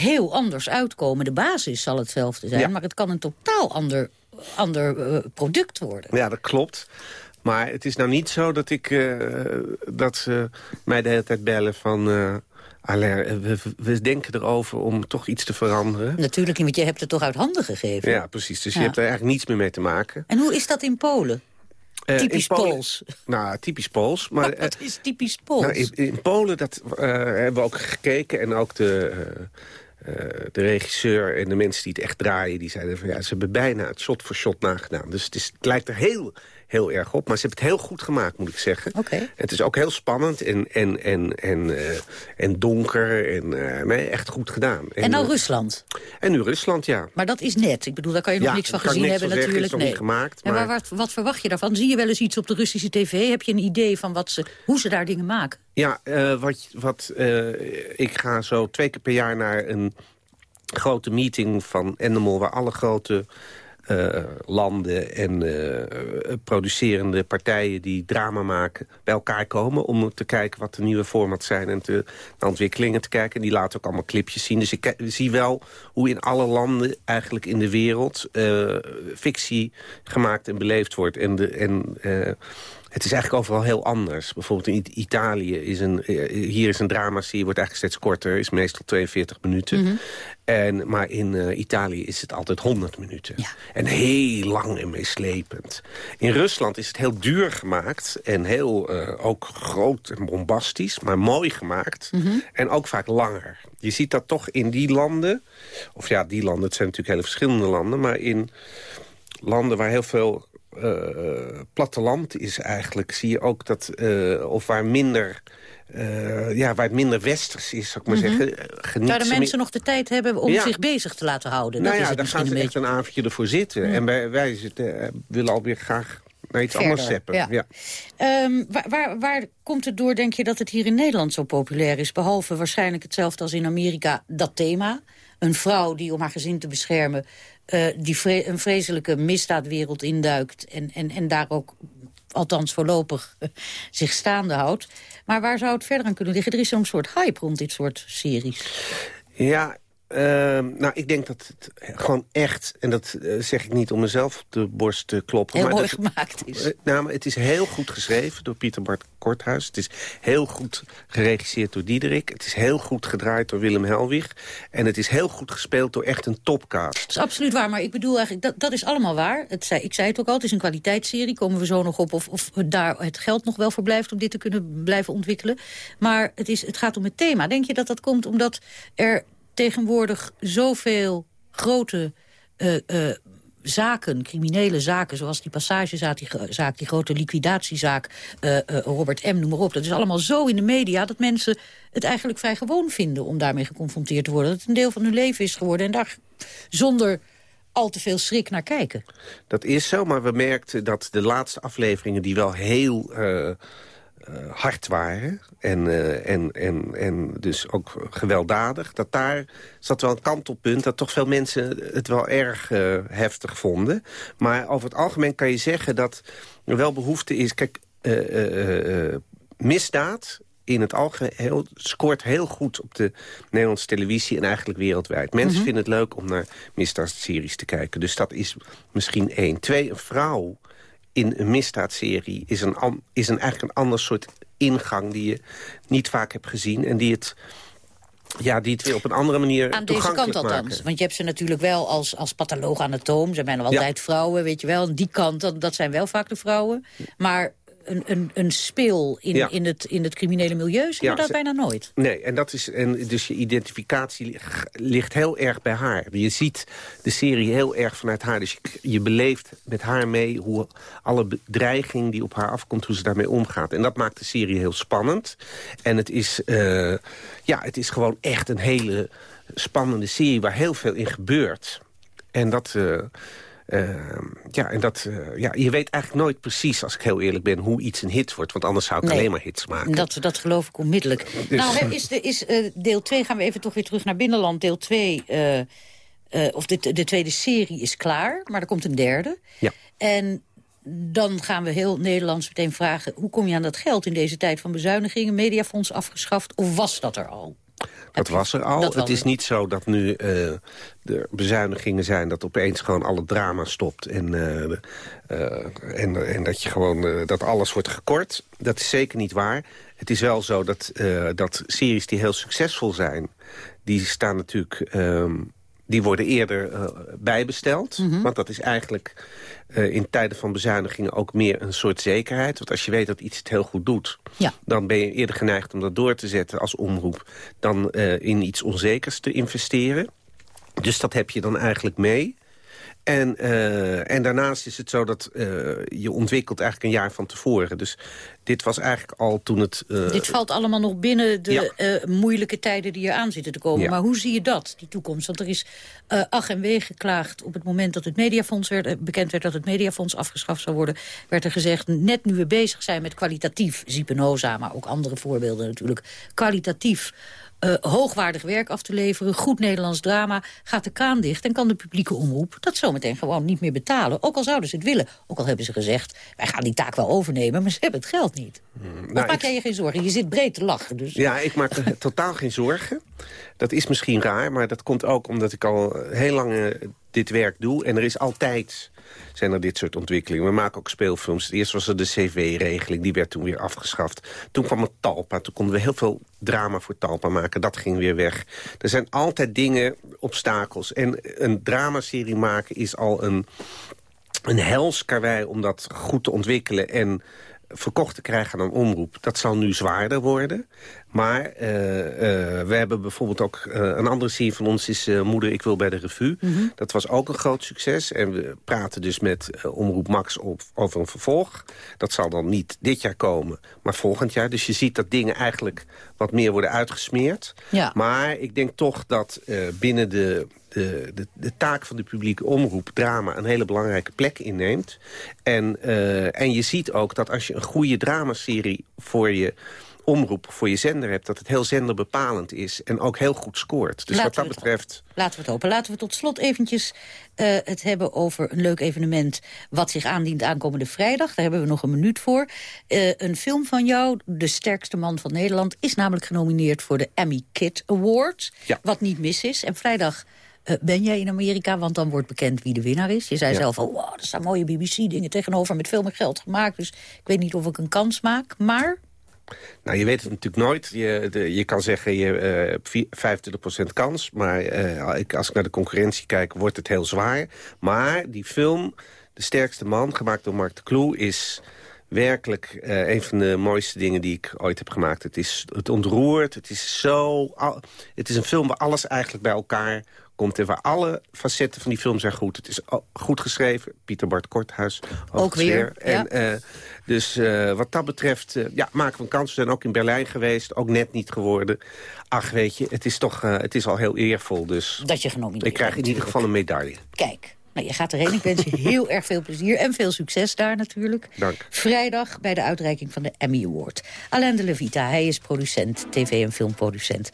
heel anders uitkomen. De basis zal hetzelfde zijn, Ja. maar het kan een totaal ander, ander eh, product worden. Ja, dat klopt. Maar het is nou niet zo dat ik eh, dat ze mij de hele tijd bellen van... eh Alain, we, we denken erover om toch iets te veranderen. Natuurlijk niet, want je hebt het toch uit handen gegeven. Ja, precies. Dus je hebt er eigenlijk niets meer mee te maken. En hoe is dat in Polen? Typisch Polen- Pools. Nou, typisch Pools. Maar, Wat is typisch Pools? Nou, in, in Polen dat, hebben we ook gekeken. En ook de, de regisseur en de mensen die het echt draaien... die zeiden van ja, ze hebben bijna het shot voor shot nagedaan. Dus het, is, het lijkt er heel, heel erg op. Maar ze hebben het heel goed gemaakt, moet ik zeggen. Oké. Het is ook heel spannend en, en, en, en, eh, en donker. En eh, nee, echt goed gedaan. En nou eh, Rusland. En nu Rusland, ja. Maar dat is net. Ik bedoel, daar kan je nog Ja, niks van gezien niks hebben zeggen, natuurlijk. is niet gemaakt, En maar- wat, wat verwacht je daarvan? Zie je wel eens iets op de Russische tv? Heb je een idee van wat ze, hoe ze daar dingen maken? Ja, eh, wat, wat, eh, ik ga zo twee keer per jaar naar een grote meeting van Endemol... waar alle grote eh, landen en eh, producerende partijen die drama maken... bij elkaar komen om te kijken wat de nieuwe formats zijn... en te, naar ontwikkelingen te kijken. En die laten ook allemaal clipjes zien. Dus ik zie wel hoe in alle landen eigenlijk in de wereld... eh, fictie gemaakt en beleefd wordt. En, de, en het is eigenlijk overal heel anders. Bijvoorbeeld in It- Italië is een... eh, hier is een dramaserie, wordt eigenlijk steeds korter. Is meestal 42 minuten. Mhm. En, maar in eh, Italië is het altijd 100 minuten. En heel lang en meeslepend. In Rusland is het heel duur gemaakt. En heel eh, ook groot en bombastisch. Maar mooi gemaakt. En ook vaak langer. Je ziet dat toch in die landen... Of ja, die landen, het zijn natuurlijk hele verschillende landen. Maar in landen waar heel veel platteland is eigenlijk... zie je ook dat... eh, of waar minder... eh, ja, waar het minder westers is, zou ik maar Mhm. zeggen. eh, geniet Waar de mensen nog de tijd hebben om Ja. zich bezig te laten houden. nou dat ja, is daar gaan een ze beetje. echt een avondje ervoor zitten. Ja. En wij, wij zitten, eh, willen alweer graag naar iets Verder, anders zeppen. ja. Ja. Ehm, waar, waar, waar komt het door, denk je, dat het hier in Nederland zo populair is? Behalve waarschijnlijk hetzelfde als in Amerika, dat thema. Een vrouw die om haar gezin te beschermen... eh, die een vreselijke misdaadwereld induikt... En, en, en daar ook, althans voorlopig, zich staande houdt. Maar waar zou het verder aan kunnen liggen? Er is zo'n soort hype rond dit soort series. Ja, ehm, nou, ik denk dat het gewoon echt... en dat eh, zeg ik niet om mezelf op de borst te kloppen... Heel maar mooi dat- gemaakt is. Eh, nou, maar het is heel goed geschreven door Pieter Bart Korthuis. Het is heel goed geregisseerd door Diederik. Het is heel goed gedraaid door Willem Helwig. En het is heel goed gespeeld door echt een topcast. Dat is absoluut waar, maar ik bedoel eigenlijk, dat, dat is allemaal waar. Het zei, ik zei het ook al, het is een kwaliteitsserie. Komen we zo nog op of, of daar het geld nog wel voor blijft... om dit te kunnen blijven ontwikkelen. Maar het, is, het gaat om het thema. Denk je dat dat komt omdat er tegenwoordig zoveel grote... eh, eh, zaken, criminele zaken, zoals die passagezaak, die, zaak, die grote liquidatiezaak, eh, Robert M., noem maar op. Dat is allemaal zo in de media dat mensen het eigenlijk vrij gewoon vinden om daarmee geconfronteerd te worden. Dat het een deel van hun leven is geworden en daar zonder al te veel schrik naar kijken. Dat is zo, maar we merkten dat de laatste afleveringen... die wel heel hard waren en, eh, en, en, en dus ook gewelddadig... dat daar zat wel een kantelpunt dat toch veel mensen het wel erg eh, heftig vonden. Maar over het algemeen kan je zeggen dat er wel behoefte is... Kijk, eh, eh, eh, misdaad in het algeheel scoort heel goed op de Nederlandse televisie en eigenlijk wereldwijd. Mensen Mhm. vinden het leuk om naar misdaadseries te kijken. Dus dat is misschien één. Twee, een vrouw in een misdaadserie is, een, is een, eigenlijk een ander soort ingang... die je niet vaak hebt gezien en die het... Ja, die het weer op een andere manier Aan deze kant althans. maken. Want je hebt ze natuurlijk wel als, als patholoog anatoom. Ze zijn Ja. altijd vrouwen, weet je wel. En die kant, dat, dat zijn wel vaak de vrouwen. Maar een, een, een speel in, Ja. in, het, in het criminele milieu? Ja, we dat bijna nooit? Nee, en dat is en dus je identificatie li- ligt heel erg bij haar. Je ziet de serie heel erg vanuit haar. Dus je, je beleeft met haar mee hoe alle bedreiging die op haar afkomt, hoe ze daarmee omgaat. En dat maakt de serie heel spannend. En het is, eh, ja, het is gewoon echt een hele spannende serie waar heel veel in gebeurt. En dat. eh, eh, ja, en dat, eh, ja, je weet eigenlijk nooit precies, als ik heel eerlijk ben, hoe iets een hit wordt. Want anders zou ik Nee. alleen maar hits maken. Dat, dat geloof ik onmiddellijk. Dus- Nou, is, de, is eh, deel 2, gaan we even toch weer terug naar binnenland. Deel 2, eh, eh, of de, de tweede serie is klaar, maar er komt een derde. Ja. En dan gaan we heel Nederlands meteen vragen... hoe kom je aan dat geld in deze tijd van bezuinigingen? Mediafonds afgeschaft, of was dat er al? Dat was er al. Het is niet zo dat nu eh er bezuinigingen zijn... dat opeens gewoon alle drama stopt en, eh, eh, en, en dat, je gewoon, dat alles wordt gekort. Dat is zeker niet waar. Het is wel zo dat, dat series die heel succesvol zijn... die staan natuurlijk... ehm, die worden eerder bijbesteld. Mhm. Want dat is eigenlijk eh, in tijden van bezuinigingen ook meer een soort zekerheid. Want als je weet dat iets het heel goed doet... Ja. dan ben je eerder geneigd om dat door te zetten als omroep... dan eh, in iets onzekers te investeren. Dus dat heb je dan eigenlijk mee. En, eh, en daarnaast is het zo dat eh, je ontwikkelt eigenlijk een jaar van tevoren. Dus dit was eigenlijk al toen het... eh, Dit valt allemaal nog binnen de Ja. moeilijke tijden die eraan zitten te komen. Ja. Maar hoe zie je dat, die toekomst? Want er is ach en wee geklaagd op het moment dat het mediafonds werd, bekend werd... dat het mediafonds afgeschaft zou worden, werd er gezegd... net nu we bezig zijn met kwalitatief, Zipenoza, maar ook andere voorbeelden natuurlijk... kwalitatief eh, hoogwaardig werk af te leveren, goed Nederlands drama... gaat de kraan dicht en kan de publieke omroep dat zometeen gewoon niet meer betalen. Ook al zouden ze het willen. Ook al hebben ze gezegd, wij gaan die taak wel overnemen... maar ze hebben het geld niet. Of nou, maak ik- jij je geen zorgen? Je zit breed te lachen. Dus... Ja, ik maak me totaal geen zorgen. Dat is misschien raar, maar dat komt ook omdat ik al heel lang eh, dit werk doe. En er is altijd zijn er dit soort ontwikkelingen. We maken ook speelfilms. Eerst was er de CV-regeling, die werd toen weer afgeschaft. Toen kwam het Talpa, toen konden we heel veel drama voor Talpa maken. Dat ging weer weg. Er zijn altijd dingen, obstakels. En een dramaserie maken is al een, een hels karwei om dat goed te ontwikkelen... en verkocht te krijgen aan een omroep. Dat zal nu zwaarder worden. Maar eh, eh, we hebben bijvoorbeeld ook... eh, een andere serie van ons is Moeder, ik wil bij de revue. Dat was ook een groot succes. En we praten dus met Omroep Max op, over een vervolg. Dat zal dan niet dit jaar komen, maar volgend jaar. Dus je ziet dat dingen eigenlijk wat meer worden uitgesmeerd. Ja. Maar ik denk toch dat binnen de, de, de, de taak van de publieke omroep... drama een hele belangrijke plek inneemt. En, eh, en je ziet ook dat als je een goede dramaserie voor je omroep, voor je zender hebt... dat het heel zenderbepalend is en ook heel goed scoort. Dus Laten wat dat betreft... Laten we het open. Laten we tot slot eventjes eh, het hebben over een leuk evenement... wat zich aandient aankomende vrijdag. Daar hebben we nog een minuut voor. Eh, een film van jou, De Sterkste Man van Nederland... is namelijk genomineerd voor de Emmy Kid Award. Ja. Wat niet mis is. En vrijdag ben jij in Amerika, want dan wordt bekend wie de winnaar is. Je zei Ja. zelf al, wow, er staan mooie BBC-dingen tegenover... met veel meer geld gemaakt. Dus ik weet niet of ik een kans maak, maar... Nou, je weet het natuurlijk nooit. Je, de, je kan zeggen, je eh, hebt vi- 25% kans. Maar eh, ik, als ik naar de concurrentie kijk, wordt het heel zwaar. Maar die film, De Sterkste Man, gemaakt door Mark de Kloe... is werkelijk eh, een van de mooiste dingen die ik ooit heb gemaakt. Het is het ontroert, het is zo... al- het is een film waar alles eigenlijk bij elkaar komt... en waar alle facetten van die film zijn goed. Het is goed geschreven. Pieter Bart Korthuis. Ook weer, ja. En, eh, dus eh, wat dat betreft eh, ja, maken we een kans. We zijn ook in Berlijn geweest, ook net niet geworden. Ach, weet je, het is toch het is al heel eervol. Dus Dat je genomineerd ik krijg in ieder geval een medaille. Kijk, nou, je gaat erheen. Ik wens je heel erg veel plezier en veel succes daar natuurlijk. Dank. Vrijdag bij de uitreiking van de Emmy Award. Alain de Levita, hij is producent, tv- en filmproducent.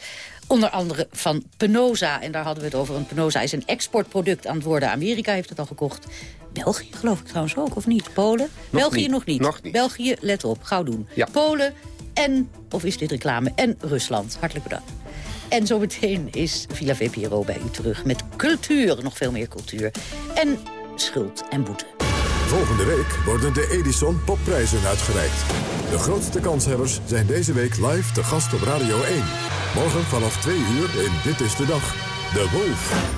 Onder andere van Penosa. En daar hadden we het over. Want Penosa is een exportproduct aan het worden. Amerika heeft het al gekocht. België geloof ik trouwens ook, of niet? Polen? België niet. nog niet. Nog niet. België, let op, gauw doen. Ja. Polen en, of is dit reclame, en Rusland. Hartelijk bedankt. En zometeen is Villa VPRO bij u terug met cultuur, nog veel meer cultuur. En schuld en boete. Volgende week worden de Edison Popprijzen uitgereikt. De grootste kanshebbers zijn deze week live te gast op Radio 1. Morgen vanaf 2 uur in Dit is de Dag. De Wolf.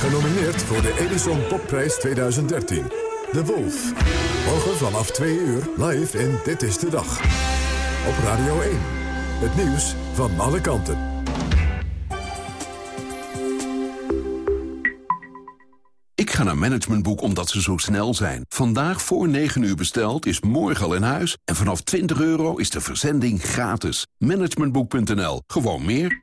Genomineerd voor de Edison Popprijs 2013. De Wolf. Morgen vanaf 2 uur live in Dit is de Dag. Op Radio 1. Het nieuws van alle kanten. Ik ga naar Managementboek omdat ze zo snel zijn. Vandaag voor 9 uur besteld is morgen al in huis. En vanaf 20 euro is de verzending gratis. Managementboek.nl. Gewoon meer.